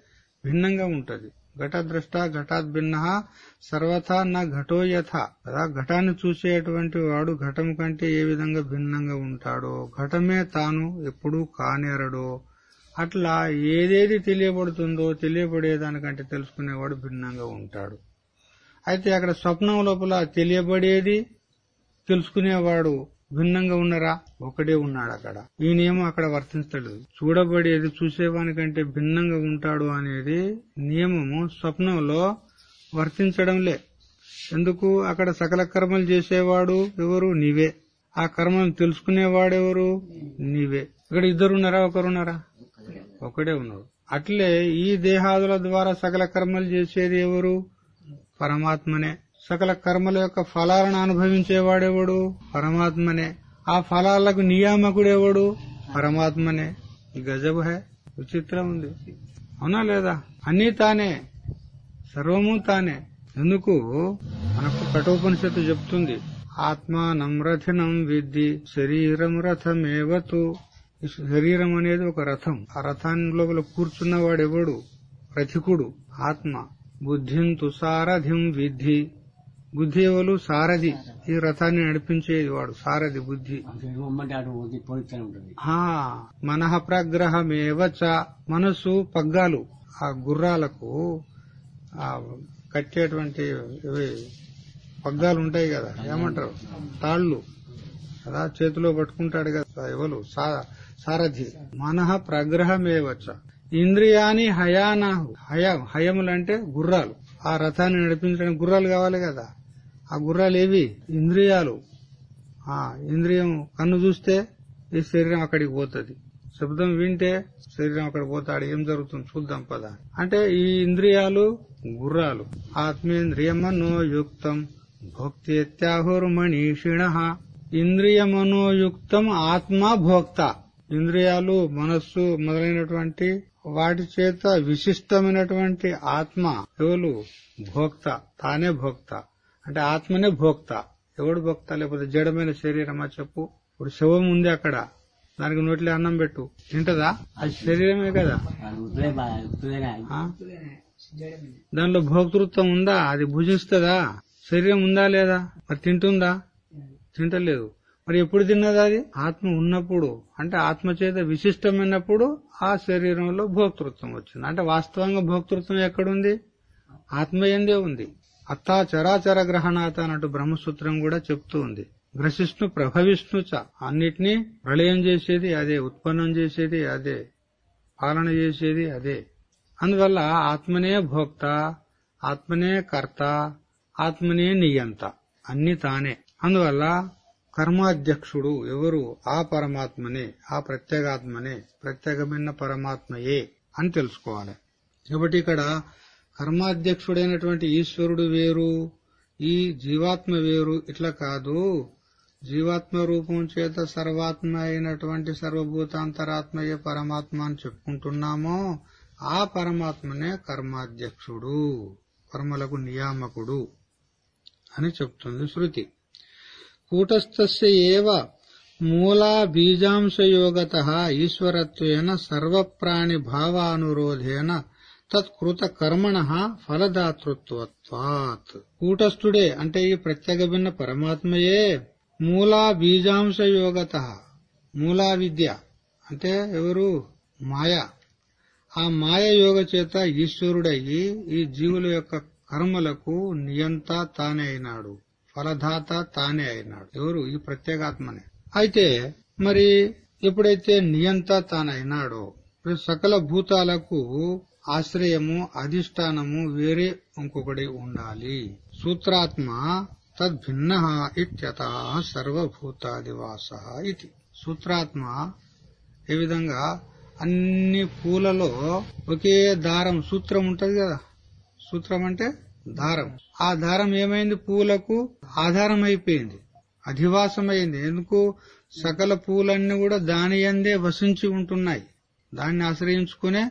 భిన్నంగా ఉంటది. ఘటద్రష్ట ఘటాత్ భిన్న సర్వథా నా ఘటో యథ. కదా ఘటాన్ని చూసేటువంటి వాడు ఘటం కంటే ఏ విధంగా భిన్నంగా ఉంటాడో ఘటమే తాను ఎప్పుడూ కానేరడో అట్లా ఏదేది తెలియబడుతుందో తెలియబడేదానికంటే తెలుసుకునేవాడు భిన్నంగా ఉంటాడు. అయితే అక్కడ స్వప్నం లోపల తెలియబడేది తెలుసుకునేవాడు భిన్నంగా ఉన్నారా? ఒకడే ఉన్నాడు అక్కడ. ఈ నియమం అక్కడ వర్తించలేదు. చూడబడేది చూసేవానికంటే భిన్నంగా ఉంటాడు అనేది నియమము స్వప్నంలో వర్తించడంలే. ఎందుకు? అక్కడ సకల కర్మలు చేసేవాడు ఎవరు? నీవే. ఆ కర్మను తెలుసుకునేవాడెవరు? నీవే. ఇక్కడ ఇద్దరున్నారా ఒకరున్నారా ఒకడే ఉన్నాడు. అట్లే ఈ దేహాదుల ద్వారా సకల కర్మలు చేసేది ఎవరు? పరమాత్మనే. సకల కర్మల యొక్క ఫలాలను అనుభవించేవాడెవడు? పరమాత్మనే. ఆ ఫలాలకు నియామకుడెవడు? పరమాత్మనే. ఈ గజబ్ హే. విచిత్రం ఉంది. అవునా లేదా? అన్నీ తానే. సర్వము తానే. ఎందుకు? మనకు కఠోపనిషత్తు చెప్తుంది. ఆత్మానం రథినం విద్ది శరీరం రథమేవతు. శరీరం అనేది ఒక రథం. ఆ రథాన్ని లోపల కూర్చున్నవాడెవడు? రథికుడు. ఆత్మ. బుద్ధింతు సారథిం విద్ధి. బుద్ధి ఎవరు? సారథి. ఈ రథాన్ని నడిపించేది వాడు. సారథి బుద్ధి.
ఇమ్మంటే అటు పోతే పోయిస్తూనే ఉంటుంది.
ఆ మనః ప్రగ్రహమేవచ మనసు పగ్గాలు. ఆ గుర్రాలకు ఆ కట్టేటువంటి పగ్గాలు ఉంటాయి కదా ఏమంటారు? తాళ్ళు. కదా చేతిలో పట్టుకుంటాడు కదా ఎవరు? సా- సారథి. మనః ప్రగ్రహమేవచ. ఇంద్రియాని హయానాహు. హయం హయములంటే గుర్రాలు. ఆ రథాన్ని నడిపించడానికి గుర్రాలు కావాలి కదా. ఆ గుర్రాలు ఏవి ఇంద్రియాలు. ఆ ఇంద్రియం కన్ను చూస్తే ఈ శరీరం అక్కడికి పోతుంది. శబ్దం వింటే శరీరం అక్కడ పోతాడు. ఏం జరుగుతుంది? చూద్దాం పద. అంటే ఈ ఇంద్రియాలు గుర్రాలు. ఆత్మేంద్రియమనోయుక్తం. భోక్తేత్యాహుర్మణీషిణ ఇంద్రియమనోయుక్తం ఆత్మ భోక్త. ఇంద్రియాలు మనస్సు మొదలైనటువంటి వాటి చేత విశిష్టమైనటువంటి ఆత్మ ఎవరు? భోక్త. తానే భోక్త. అంటే ఆత్మనే భోక్త. ఎవడు భోక్త? లేకపోతే జడమైన శరీరమా చెప్పు. ఇప్పుడు శవం ఉంది అక్కడ. దానికి నోట్లో అన్నం పెట్టు. తింటదా? అది శరీరమే కదా. దానిలో భోక్తృత్వం ఉందా? అది భుజిస్తుందా? శరీరం ఉందా లేదా? మరి తింటుందా? తింటలేదు. మరి ఎప్పుడు తిన్నది అది? ఆత్మ ఉన్నప్పుడు. అంటే ఆత్మ చేత విశిష్టమైనప్పుడు ఆ శరీరంలో భోక్తృత్వం వచ్చింది. అంటే వాస్తవంగా భోక్తృత్వం ఎక్కడుంది? ఆత్మ ఎందే ఉంది. అత్తా చరాచర గ్రహణాత అన్నట్టు బ్రహ్మసూత్రం కూడా చెప్తూ ఉంది. గ్రసిష్ణు ప్రభవిష్ణు చ. అన్నిటినీ ప్రళయం చేసేది అదే ఉత్పన్నం చేసేది అదే పాలన చేసేది అదే. అందువల్ల ఆత్మనే భోక్త ఆత్మనే కర్త ఆత్మనే నియంత. అన్ని తానే. అందువల్ల కర్మాధ్యక్షుడు ఎవరు? ఆ పరమాత్మనే ఆ ప్రత్యేగాత్మనే ప్రత్యేకమైన పరమాత్మయే అని తెలుసుకోవాలి. కాబట్టి ఇక్కడ కర్మాధ్యక్షుడైనటువంటి ఈశ్వరుడు వేరు ఈ జీవాత్మ వేరు. ఇట్లా కాదు. జీవాత్మ రూపం చేత సర్వాత్మ అయినటువంటి సర్వభూతాంతరాత్మయే పరమాత్మ అని చెప్పుకుంటున్నామో ఆ పరమాత్మనే కర్మాధ్యక్షుడు కర్మలకు నియామకుడు అని చెప్తుంది శృతి. కూటస్థస్య ఏవ మూలా బీజాంశయోగత ఈశ్వరత్వేన సర్వప్రాణి భావానురోధేన తత్కృత కర్మణ ఫలదాతృత్వత్వాత్. కూటస్థుడే అంటే ఈ ప్రత్యేక భిన్న పరమాత్మయే. మూలా బీజాంశయోగత మూలా విద్య అంటే ఎవరు? మాయ. ఆ మాయ యోగ చేత ఈశ్వరుడయ్యి ఈ జీవుల యొక్క కర్మలకు నియంత తానే అయినాడు. ఫలదాత తానే అయినాడు. ఎవరు? ఈ ప్రత్యేగాత్మనే. అయితే మరి ఎప్పుడైతే నియంత తానైనాడో సకల భూతాలకు ఆశ్రయము అధిష్టానము వేరే ఇంకొకటి ఉండాలి. సూత్రాత్మ తద్భిన్న ఇత్యత సర్వభూతాదివాస ఇది. సూత్రాత్మ ఏ విధంగా? అన్ని పూలలో ఒకే దారం సూత్రం ఉంటది కదా. సూత్రం అంటే దారం. ఆ దారం ఏమైంది? పూలకు ఆధారం అయిపోయింది అధివాసమైంది. ఎందుకు? సకల పూలన్నీ కూడా దాని అందే వసించి ఉంటున్నాయి. దాన్ని ఆశ్రయించుకునే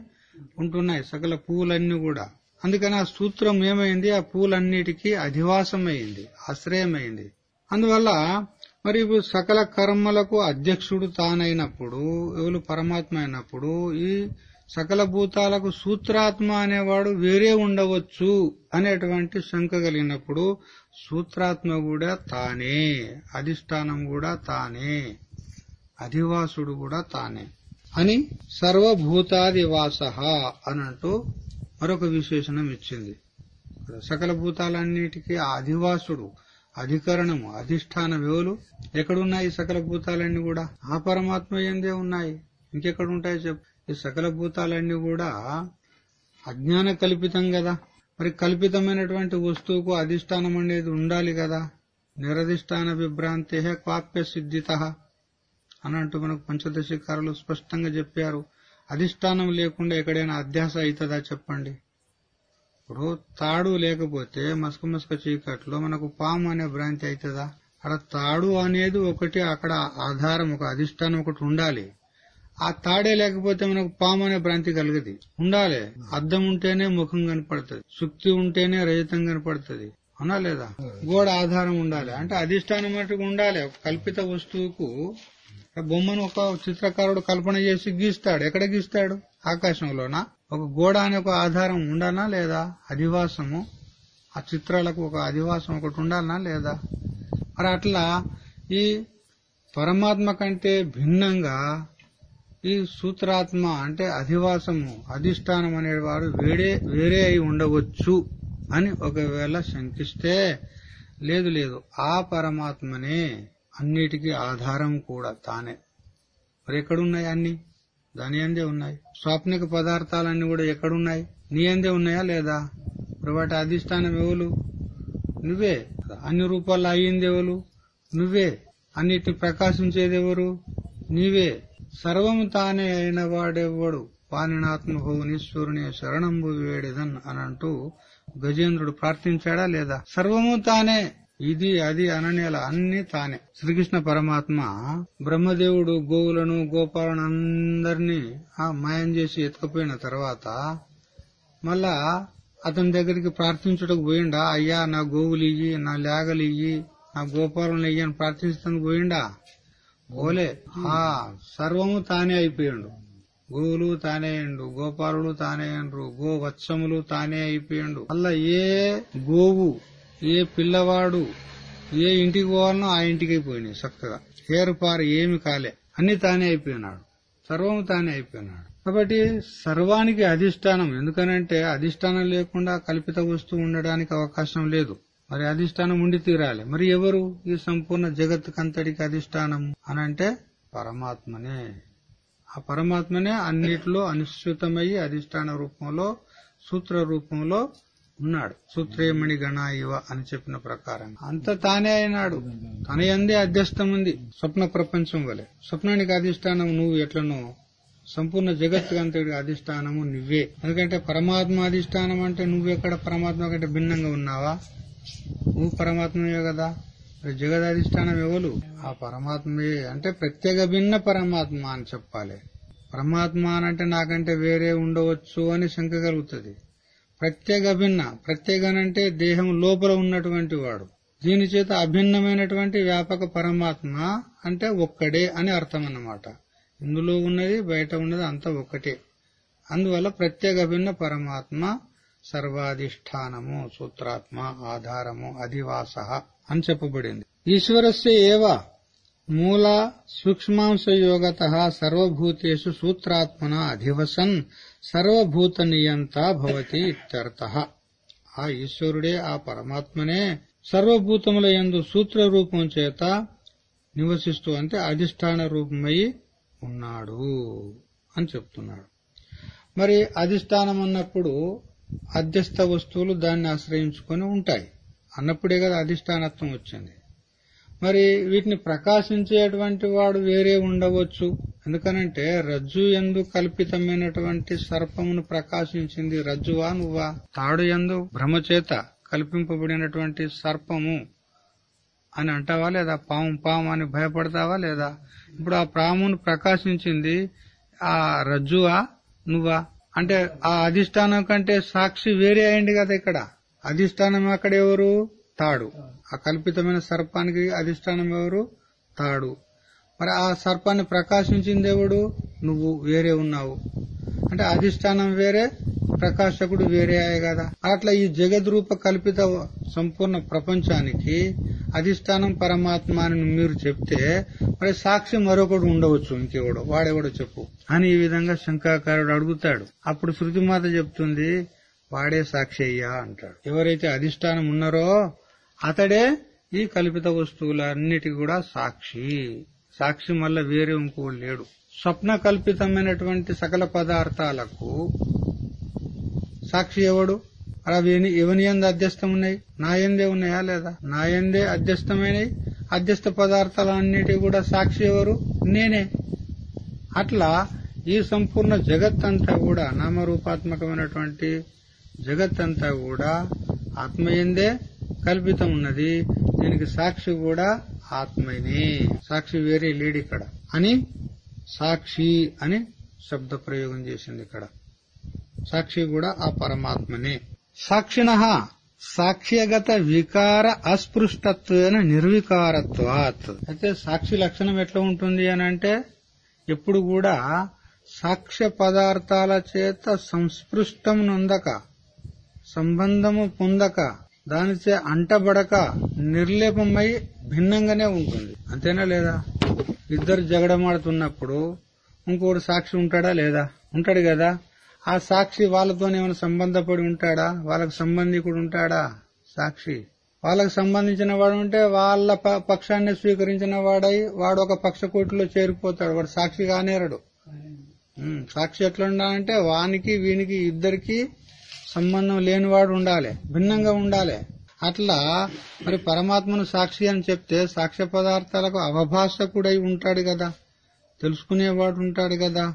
ఉంటున్నాయి సకల పూలన్నీ కూడా. అందుకని ఆ సూత్రం ఏమైంది? ఆ పూలన్నిటికీ అధివాసమైంది ఆశ్రయమైంది. అందువల్ల మరి ఇప్పుడు సకల కర్మలకు అధ్యక్షుడు తానైనప్పుడు ఎవరు పరమాత్మ అయినప్పుడు ఈ సకల భూతాలకు సూత్రాత్మ అనేవాడు వేరే ఉండవచ్చు అనేటువంటి శంక కలిగినప్పుడు సూత్రాత్మ కూడా తానే అధిష్టానం కూడా తానే అధివాసుడు కూడా తానే అని సర్వభూతాదివాస అనంటూ మరొక విశేషణం ఇచ్చింది. సకల భూతాలన్నిటికీ అధివాసుడు అధికరణము అధిష్టానం ఎవరు ఎక్కడున్నాయి సకల భూతాలన్నీ కూడా? ఆ పరమాత్మ ఎందే ఉన్నాయి? ఇంకెక్కడ ఉంటాయి చెప్పు. ఈ సకల భూతాలన్నీ కూడా అజ్ఞాన కల్పితం కదా. మరి కల్పితమైనటువంటి వస్తువుకు అధిష్టానం అనేది ఉండాలి కదా. నిరధిష్టాన విభ్రాంతి క్వాప్య సిద్ధిత అని అంటూ మనకు పంచదశికారులు స్పష్టంగా చెప్పారు. అధిష్టానం లేకుండా ఎక్కడైనా అధ్యాస అవుతుందా చెప్పండి. ఇప్పుడు తాడు లేకపోతే మసక మసక చీకట్లో మనకు పాము అనే భ్రాంతి అవుతుందా? అక్కడ తాడు అనేది ఒకటి అక్కడ ఆధారం ఒక అధిష్టానం ఒకటి ఉండాలి. ఆ తాడే లేకపోతే మనకు పాము అనే భ్రాంతి కలగది. ఉండాలి. అద్దం ఉంటేనే ముఖం కనపడుతుంది. సుక్తి ఉంటేనే రహితం కనపడుతుంది. అవునా లేదా? గోడ ఆధారం ఉండాలి. అంటే అధిష్టానం మటుకు ఉండాలి. కల్పిత వస్తువుకు బొమ్మను ఒక చిత్రకారుడు కల్పన చేసి గీస్తాడు. ఎక్కడ గీస్తాడు? ఆకాశంలోనా? ఒక గోడ అనే ఒక ఆధారం ఉండాలా లేదా? అధివాసము. ఆ చిత్రాలకు ఒక అధివాసం ఒకటి ఉండాలనా లేదా? మరి అట్లా ఈ పరమాత్మ కంటే భిన్నంగా ఈ సూత్రాత్మ అంటే అధివాసము అధిష్టానం అనేవారు వేరే వేరే అయి ఉండవచ్చు అని ఒకవేళ శంకిస్తే లేదు లేదు ఆ పరమాత్మనే అన్నిటికీ ఆధారం కూడా తానే. మరి ఎక్కడున్నాయి అన్ని? దాని అందే ఉన్నాయి. స్వాప్నిక పదార్థాలన్నీ కూడా ఎక్కడున్నాయి? నీ అందే ఉన్నాయా లేదా? మరి వాటి అధిష్టానం ఎవరు? నువ్వే. అన్ని రూపాల్లో అయ్యింది ఎవరు? నువ్వే. అన్నిటిని ప్రకాశించేది ఎవరు? నీవే. సర్వము తానే అయిన వాడెవ్వడు. పానినాత్మభువనీశ్వరుని శరణంబు వేడిదన్ అని అంటూ గజేంద్రుడు ప్రార్థించాడా లేదా? సర్వము తానే ఇది అది అననేల అన్ని తానే. శ్రీకృష్ణ పరమాత్మ బ్రహ్మదేవుడు గోవులను గోపాలను అందరినీ ఆ మాయం చేసి ఎత్తుకుపోయిన తర్వాత మళ్ళా అతని దగ్గరికి ప్రార్థించుటకు పోయిండా? అయ్యా నా గోవులు ఇయ్యి నా లేగలు ఇయ్యి నా గోపాలను ఇయ్యి అని ప్రార్థించడానికి పోయిండా? పోలే ఆ సర్వము తానే అయిపోయాడు. గోవులు తానే అయ్యిండు గోపాలుడు తానే అయ్యిండ్రు గోవత్సములు తానే అయిపోయిండు. అలా ఏ గోవు ఏ పిల్లవాడు ఏ ఇంటికి పోవాలనో ఆ ఇంటికి అయిపోయినాయి చక్కగా. ఏర్పారు ఏమి కాలే. అన్ని తానే అయిపోయినాడు. సర్వము తానే అయిపోయినాడు. కాబట్టి సర్వానికి అధిష్టానం. ఎందుకనంటే అధిష్టానం లేకుండా కల్పిత వస్తువు ఉండడానికి అవకాశం లేదు. మరి అధిష్టానం ఉండి తీరాలి. మరి ఎవరు ఈ సంపూర్ణ జగత్తుకంతటికి అధిష్టానం అని అంటే పరమాత్మనే. ఆ పరమాత్మనే అన్నిటిలో అనుసృతమయ్యి అధిష్టాన రూపంలో సూత్ర రూపంలో ఉన్నాడు. సూత్రేమణి గణ ఇవ అని చెప్పిన ప్రకారం. అంత తానే అయినాడు. తన ఎందే అధ్యస్థం ఉంది స్వప్న ప్రపంచం వలె. స్వప్నానికి అధిష్టానం నువ్వు ఎట్లనో. సంపూర్ణ జగత్తుకంతటి అధిష్టానము నువ్వే. ఎందుకంటే పరమాత్మ అధిష్టానం అంటే నువ్వెక్కడ పరమాత్మ కంటే భిన్నంగా ఉన్నావా? నువ్వు పరమాత్మవే కదా. జగదధిష్టానం ఎవరు? ఆ పరమాత్మయే. అంటే ప్రత్యేక భిన్న పరమాత్మ అని చెప్పాలి. పరమాత్మ అనంటే నాకంటే వేరే ఉండవచ్చు అని శంక కలుగుతుంది. ప్రత్యేక భిన్న. ప్రత్యేకనంటే దేహం లోపల ఉన్నటువంటి వాడు. దీని చేత అభిన్నమైనటువంటి వ్యాపక పరమాత్మ అంటే ఒక్కడే అని అర్థం అన్నమాట ఇందులో ఉన్నది బయట ఉన్నది అంతా ఒక్కటే. అందువల్ల ప్రత్యేక భిన్న పరమాత్మ సర్వాధిష్టానము సూత్రాత్మ ఆధారము అధివాస అని చెప్పబడింది. ఈశ్వరస్య ఏవ మూల సూక్ష్మాంశయోగత సర్వభూతేషు సూత్రాత్మన అధివసన్ సర్వభూత నియంత భవతి ఇత్యర్థ. ఆ ఈశ్వరుడే ఆ పరమాత్మనే సర్వభూతముల ఎందు సూత్ర రూపం చేత నివసిస్తూ అంటే అధిష్టాన రూపమై ఉన్నాడు అని చెప్తున్నాడు. మరి అధిష్టానం అన్నప్పుడు అధ్యస్థ వస్తువులు దాన్ని ఆశ్రయించుకొని ఉంటాయి. అన్నప్పుడే కదా అధిష్టానత్వం వచ్చింది. మరి వీటిని ప్రకాశించేటువంటి వాడు వేరే ఉండవచ్చు. ఎందుకనంటే రజ్జు ఎందు కల్పితమైనటువంటి సర్పమును ప్రకాశించింది రజ్జువా నువ్వా? తాడు ఎందు భ్రమచేత కల్పింపబడినటువంటి సర్పము అని అంటావా లేదా? పాము పాము అని భయపడతావా లేదా? ఇప్పుడు ఆ పామును ప్రకాశించింది ఆ రజ్జువా నువ్వా? అంటే ఆ అధిష్టానం కంటే సాక్షి వేరే అయింది కదా ఇక్కడ. అధిష్టానం అక్కడ ఎవరు? తాడు. ఆ కల్పితమైన సర్పానికి అధిష్టానం ఎవరు? తాడు. మరి ఆ సర్పాన్ని ప్రకాశించింది ఎవడు నువ్వు వేరే ఉన్నావు. అంటే అధిష్టానం వేరే ప్రకాశకుడు వేరే అయ్యే కదా. అట్లా ఈ జగద్రూప కల్పిత సంపూర్ణ ప్రపంచానికి అధిష్టానం పరమాత్మ అని మీరు చెప్తే మరి సాక్షి మరొకడు ఉండవచ్చు ఇంకెవడో. వాడెవడో చెప్పు. అని ఈ విధంగా శంకాకారుడు అడుగుతాడు. అప్పుడు శృతిమాత చెప్తుంది వాడే సాక్షి అయ్యా అంటాడు. ఎవరైతే అధిష్టానం ఉన్నారో అతడే ఈ కల్పిత వస్తువులన్నిటి కూడా సాక్షి. సాక్షి మళ్ళా వేరే ఇంకో లేడు. స్వప్న కల్పితమైనటువంటి సకల పదార్థాలకు సాక్షి ఎవడు? అవి ఎవని ఎందు అధ్యస్థం ఉన్నాయి? నా ఎందే ఉన్నాయా లేదా? నా ఎందే అధ్యస్థమైనవి అధ్యస్థ పదార్థాలన్నిటి కూడా సాక్షి ఎవరు? నేనే. అట్లా ఈ సంపూర్ణ జగత్ అంతా కూడా నామరూపాత్మకమైనటువంటి జగత్ అంతా కూడా ఆత్మయందే కల్పితం ఉన్నది దీనికి సాక్షి కూడా ఆత్మనే. సాక్షి వేరే లేడు ఇక్కడ. అని సాక్షి అని శబ్ద ప్రయోగం చేసింది ఇక్కడ. సాక్షి కూడా ఆ పరమాత్మనే. సాక్షిణ సాక్ష్యగత వికార అస్పృష్టత్వేన నిర్వికారత్వాత్. అయితే సాక్షి లక్షణం ఎట్లా ఉంటుంది అని అంటే ఎప్పుడు కూడా సాక్ష్య పదార్థాల చేత సంస్పృష్టం నొందక సంబంధము పొందక దానిచే అంటబడక నిర్లేపమై భిన్నంగానే ఉంటుంది. అంతేనా లేదా? ఇద్దరు జగడమాడుతున్నప్పుడు ఇంకోటి సాక్షి ఉంటాడా లేదా? ఉంటాడు కదా. ఆ సాక్షి వాళ్ళతో ఏమైనా సంబంధపడి ఉంటాడా? వాళ్ళకి సంబంధికుడు ఉంటాడా? సాక్షి. వాళ్ళకి సంబంధించిన వాడు ఉంటే వాళ్ళ పక్షాన్ని స్వీకరించిన వాడై వాడు ఒక పక్షకోటిలో చేరిపోతాడు. వాడు సాక్షి కానేరడు. సాక్షి ఎట్లా ఉండాలంటే వానికి వీనికి ఇద్దరికి సంబంధం లేనివాడు ఉండాలి భిన్నంగా ఉండాలి. అట్లా మరి పరమాత్మను సాక్షి అని చెప్తే సాక్ష్య పదార్థాలకు అవభాషకుడై ఉంటాడు కదా. తెలుసుకునేవాడు ఉంటాడు కదా.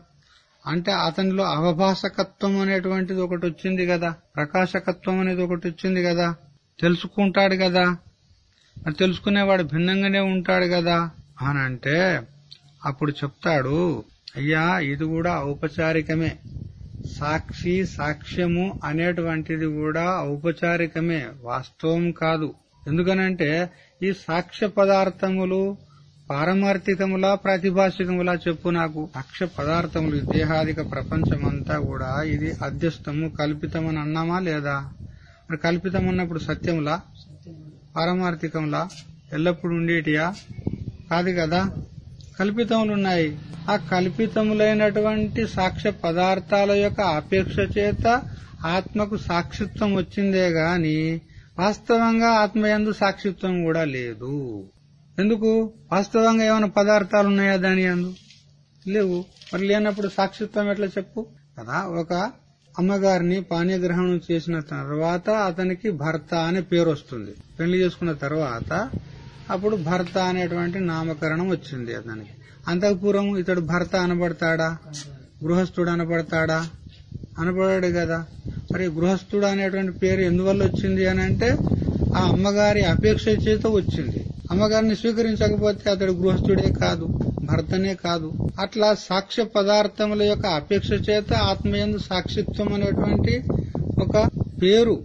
అంటే అతనిలో అవభాసకత్వం అనేటువంటిది ఒకటి వచ్చింది కదా. ప్రకాశకత్వం అనేది ఒకటి వచ్చింది కదా. తెలుసుకుంటాడు కదా. మరి తెలుసుకునేవాడు భిన్నంగానే ఉంటాడు కదా. అని అంటే అప్పుడు చెప్తాడు అయ్యా ఇది కూడా ఔపచారికమే. సాక్షి సాక్ష్యము అనేటువంటిది కూడా ఔపచారికమే వాస్తవం కాదు. ఎందుకనంటే ఈ సాక్ష్య పదార్థములు పారమార్థికములా ప్రతిభాషికములా చెప్పు నాకు. సాక్ష్య పదార్థములు దేహాదిక ప్రపంచమంతా కూడా ఇది అధ్యస్థము కల్పితమని అన్నామా లేదా? మరి కల్పితం అన్నప్పుడు సత్యములా. పారమార్థికంలా ఎల్లప్పుడు ఉండేటియా? కాదు కదా? కల్పితములున్నాయి. ఆ కల్పితములైనటువంటి సాక్ష్య పదార్థాల యొక్క అపేక్ష చేత ఆత్మకు సాక్షిత్వం వచ్చిందే గాని వాస్తవంగా ఆత్మయందు సాక్షిత్వం కూడా లేదు. ఎందుకు? వాస్తవంగా ఏమైనా పదార్థాలు ఉన్నాయా దాని యందు? లేవు. మరి లేనప్పుడు సాక్షిత్వం ఎట్లా చెప్పు? కదా ఒక అమ్మగారిని పానీయగ్రహణం చేసిన తర్వాత అతనికి భర్త అనే పేరు వస్తుంది. పెళ్ళి చేసుకున్న తర్వాత అప్పుడు భర్త అనేటువంటి నామకరణం వచ్చింది అతనికి. అంతకుపూర్వం ఇతడు భర్త అనబడతాడా? గృహస్థుడు అనబడతాడా? అనబడాడు కదా. మరి గృహస్థుడు అనేటువంటి పేరు ఎందువల్ల వచ్చింది అని అంటే ఆ అమ్మగారి అపేక్ష చేత వచ్చింది. అమ్మగారిని స్వీకరించకపోతే అతడు గృహస్థుడే కాదు భర్తనే కాదు. అట్లా సాక్ష్య పదార్థముల యొక్క అపేక్ష చేత ఆత్మయందు సాక్షిత్వం అనేటువంటి ఒక పేరు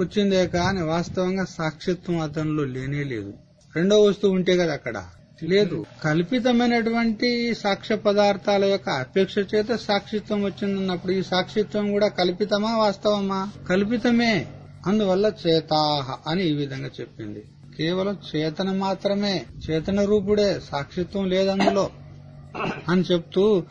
వచ్చిందే కానీ వాస్తవంగా సాక్షిత్వం అతనిలో లేనే లేదు. రెండో వస్తువు ఉంటే కదా అక్కడ? లేదు. కల్పితమైనటువంటి సాక్ష్య పదార్థాల యొక్క అపేక్ష చేత సాక్షిత్వం వచ్చిందన్నప్పుడు ఈ సాక్షిత్వం కూడా కల్పితమా వాస్తవమా? కల్పితమే. అందువల్ల చేతాహ అని ఈ విధంగా చెప్పింది. కేవలం చేతన మాత్రమే. చేతన రూపుడే. సాక్షిత్వం లేదందులో అని చెప్తూ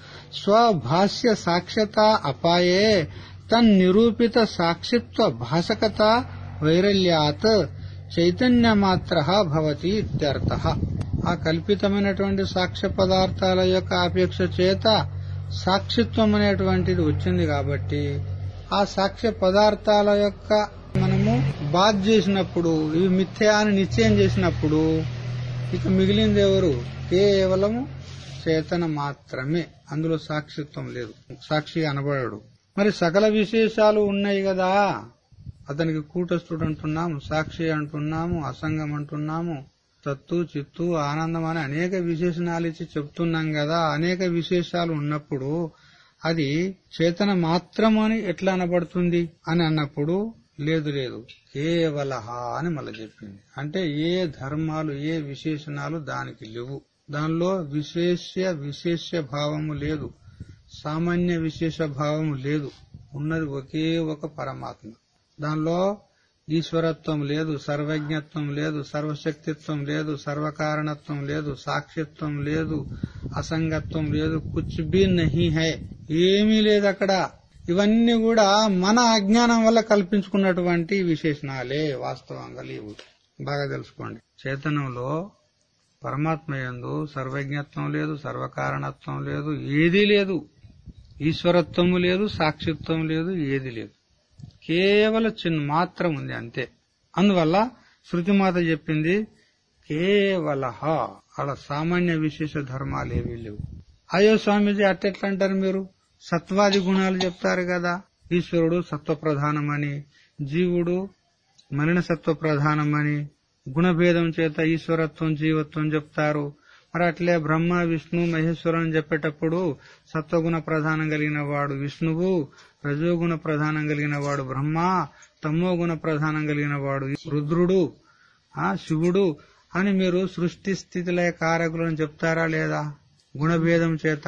స్వభాష్య సాక్ష్యత అపాయే తన్ నిరూపిత సాక్షిత్వ భాషకత వైరల్యాత్ చైతన్యమాత్ర భవతి ఇత్యర్థ. ఆ కల్పితమైనటువంటి సాక్ష్య పదార్థాల యొక్క అపేక్ష చేత సాక్షిత్వం అనేటువంటిది వచ్చింది కాబట్టి ఆ సాక్ష్య పదార్థాల యొక్క మనము బాధ చేసినప్పుడు ఇవి మిథ్యాన్ని అని నిశ్చయం చేసినప్పుడు ఇక మిగిలింది ఎవరు? కేవలము చేతన మాత్రమే. అందులో సాక్షిత్వం లేదు. సాక్షి అనబడడు. మరి సకల విశేషాలు ఉన్నాయి కదా? అతనికి కూటస్థుడు అంటున్నాము సాక్షి అంటున్నాము అసంగం అంటున్నాము తత్తు చిత్తు ఆనందం అని అనేక విశేషణాలు ఇచ్చి చెప్తున్నాం కదా. అనేక విశేషాలు ఉన్నప్పుడు అది చేతన మాత్రమని ఎట్లా అనబడుతుంది అని అన్నప్పుడు లేదు లేదు కేవలహ అని మళ్ళీ చెప్పింది. అంటే ఏ ధర్మాలు ఏ విశేషణాలు దానికి లేవు. దానిలో విశేష విశేష భావము లేదు. సామాన్య విశేష భావము లేదు. ఉన్నది ఒకే ఒక పరమాత్మ. దానిలో ఈశ్వరత్వం లేదు సర్వజ్ఞత్వం లేదు సర్వశక్తిత్వం లేదు సర్వకారణత్వం లేదు సాక్షిత్వం లేదు అసంగత్వం లేదు కుచ్ బి నహి హై. ఏమీ లేదు అక్కడ. ఇవన్నీ కూడా మన అజ్ఞానం వల్ల కల్పించుకున్నటువంటి విశేషణాలే వాస్తవంగా లేవు. బాగా తెలుసుకోండి. చేతనంలో పరమాత్మ ఎందు సర్వజ్ఞత్వం లేదు సర్వకారణత్వం లేదు ఏదీ లేదు. ఈశ్వరత్వము లేదు సాక్షిత్వం లేదు ఏది లేదు. కేవల చిన్మాత్రం ఉంది అంతే. అందువల్ల శృతిమాత చెప్పింది కేవల అలా సామాన్య విశేష ధర్మాలు ఏవీ లేవు. అయ్యో స్వామీజీ అట్టెట్లా అంటారు మీరు? సత్వాది గుణాలు చెప్తారు కదా. ఈశ్వరుడు సత్వ ప్రధానమని జీవుడు మలిన సత్వ ప్రధానమని గుణభేదం చేత ఈశ్వరత్వం జీవత్వం చెప్తారు. మరి అట్లే బ్రహ్మ విష్ణు మహేశ్వరం అని చెప్పేటప్పుడు సత్వగుణ ప్రధానం కలిగిన వాడు విష్ణువు రజోగుణ ప్రధానం కలిగిన వాడు బ్రహ్మ తమో గుణ ప్రధానం కలిగిన వాడు రుద్రుడు ఆ శివుడు అని మీరు సృష్టి స్థితిలయ కారకులను చెప్తారా లేదా? గుణభేదం చేత?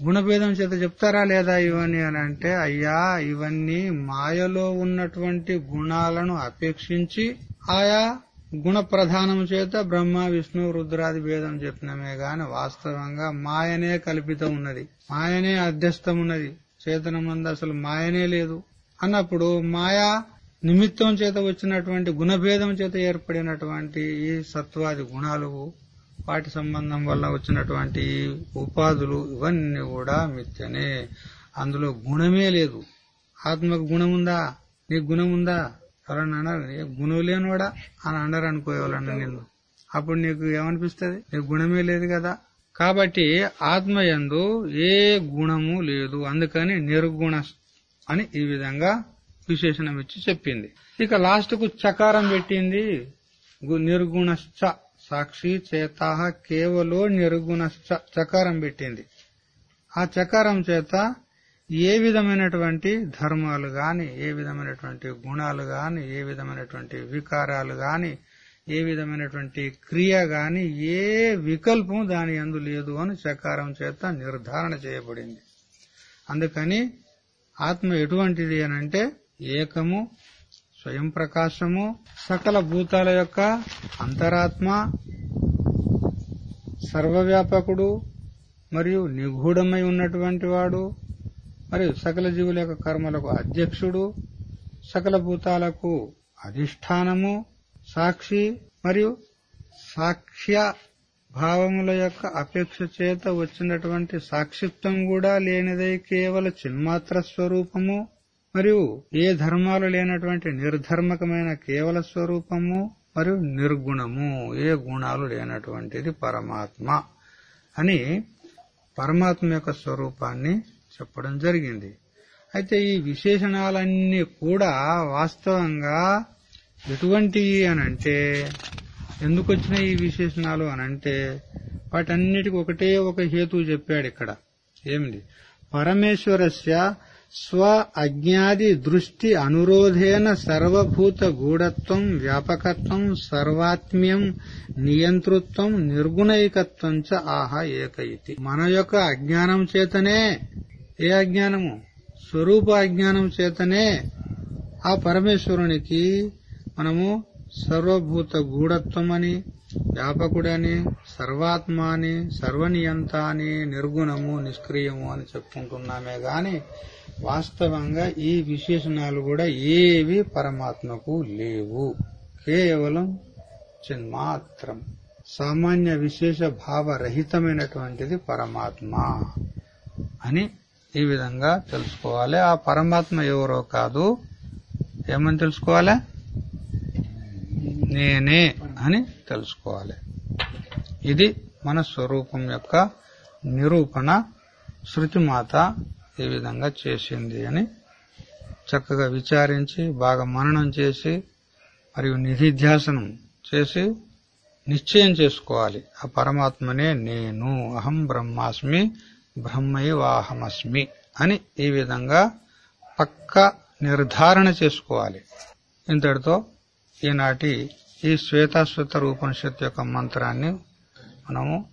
గుణభేదం చేత చెప్తారా లేదా ఇవన్నీ అని అంటే అయ్యా ఇవన్నీ మాయలో ఉన్నటువంటి గుణాలను అపేక్షించి ఆయా గుణ ప్రధానం చేత బ్రహ్మ విష్ణు రుద్రాది భేదం చెప్పినమే గాని వాస్తవంగా మాయనే కల్పితం ఉన్నది మాయనే అధ్యస్థం ఉన్నది చేతనమంది అసలు మాయనే లేదు. అన్నప్పుడు మాయా నిమిత్తం చేత వచ్చినటువంటి గుణభేదం చేత ఏర్పడినటువంటి ఈ సత్వాది గుణాలు వాటి సంబంధం వల్ల వచ్చినటువంటి ఉపాధులు ఇవన్నీ కూడా మిథ్యనే. అందులో గుణమే లేదు. ఆత్మకు గుణముందా? నీకు గుణముందా? ఎవరన్నా అన్నారు. గుణం లేనివాడా అని అన్నారు అనుకోవాలన్న నిన్ను. అప్పుడు నీకు ఏమనిపిస్తుంది? నీకు గుణమే లేదు కదా. కాబట్టి ఆత్మయందు ఏ గుణము లేదు. అందుకని నిర్గుణ అని ఈ విధంగా విశేషణం ఇచ్చి చెప్పింది. ఇక లాస్ట్కు చకారం పెట్టింది. గు- నిర్గుణశ్చ సాక్షి చేత కేవలో నిర్గుణశ్చ చకారం పెట్టింది. ఆ చకారం చేత ఏ విధమైనటువంటి ధర్మాలు గాని ఏ విధమైనటువంటి గుణాలు గాని ఏ విధమైనటువంటి వికారాలు గాని ఏ విధమైనటువంటి క్రియ గాని ఏ వికల్పం దాని అందు లేదు అని చకారం చేత నిర్ధారణ చేయబడింది. అందుకని ఆత్మ ఎటువంటిది అనంటే ఏకము స్వయం ప్రకాశము సకల భూతాల యొక్క అంతరాత్మ సర్వవ్యాపకుడు మరియు నిగూఢమై ఉన్నటువంటి వాడు మరియు సకల జీవుల యొక్క కర్మలకు అధ్యక్షుడు సకల భూతాలకు అధిష్టానము సాక్షి మరియు సాక్ష్య భావముల యొక్క అపేక్ష చేత వచ్చినటువంటి సాక్షిత్వం కూడా లేనిదై కేవల చిన్మాత్ర స్వరూపము మరియు ఏ ధర్మాలు లేనటువంటి నిర్ధర్మకమైన కేవల స్వరూపము మరియు నిర్గుణము ఏ గుణాలు లేనటువంటిది పరమాత్మ అని పరమాత్మ యొక్క స్వరూపాన్ని చెప్పడం జరిగింది. అయితే ఈ విశేషణాలన్నీ కూడా వాస్తవంగా ఎటువంటివి అనంటే ఎందుకు వచ్చినాయి ఈ విశేషణాలు అనంటే వాటన్నిటికి ఒకటే ఒక హేతు చెప్పాడు ఇక్కడ. ఏమిటి? పరమేశ్వరస్య స్వ అజ్ఞాది దృష్టి అనురోధేన సర్వభూత గూఢత్వం వ్యాపకత్వం సర్వాత్మ్యం నియంతృత్వం నిర్గుణైకత్వం చ ఆహా ఏకైతి. మన యొక్క అజ్ఞానం చేతనే ఏ అజ్ఞానము స్వరూప అజ్ఞానం చేతనే ఆ పరమేశ్వరునికి మనము సర్వభూత గూఢత్వం అని వ్యాపకుడని సర్వాత్మ అని సర్వనియంత అని నిర్గుణము నిష్క్రియము అని చెప్పుకుంటున్నామే గాని వాస్తవంగా ఈ విశేషణాలు కూడా ఏవి పరమాత్మకు లేవు. కేవలం చిన్మాత్రం. సామాన్య విశేష భావరహితమైనటువంటిది పరమాత్మ అని ఈ విధంగా తెలుసుకోవాలి. ఆ పరమాత్మ ఎవరో కాదు. ఏమని తెలుసుకోవాలి? నేనే అని తెలుసుకోవాలి. ఇది మన స్వరూపం యొక్క నిరూపణ. శృతిమాత ఈ విధంగా చేసింది అని చక్కగా విచారించి బాగా మననం చేసి మరియు నిధిధ్యాసనం చేసి నిశ్చయం చేసుకోవాలి. ఆ పరమాత్మనే నేను. అహం బ్రహ్మాస్మి బ్రహ్మైవాహమస్మి అని ఈ విధంగా పక్క నిర్ధారణ చేసుకోవాలి. ఇంతటితో ఈనాటి ఈ శ్వేతాశ్వత రూపనిషత్తు యొక్క మంత్రాన్ని మనము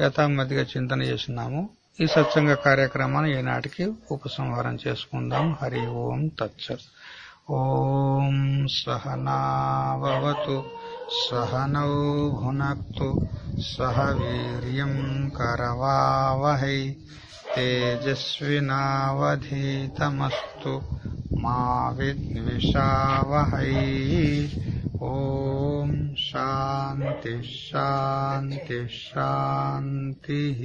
యథామతిగా చింతన చేసినాము ఈ సత్సంగ కార్యక్రమాన్ని ఈనాటికి ఉపసంహారం చేసుకుందాం. హరి ఓం తచ్చత్ ఓం సహనావతు सहनौ भुनक्तु वीर्यम् करवावहै। तेजस्विनावधीतमस्तु मा विद्विषावहै। ॐ शान्तिशान्ति शान्तिः।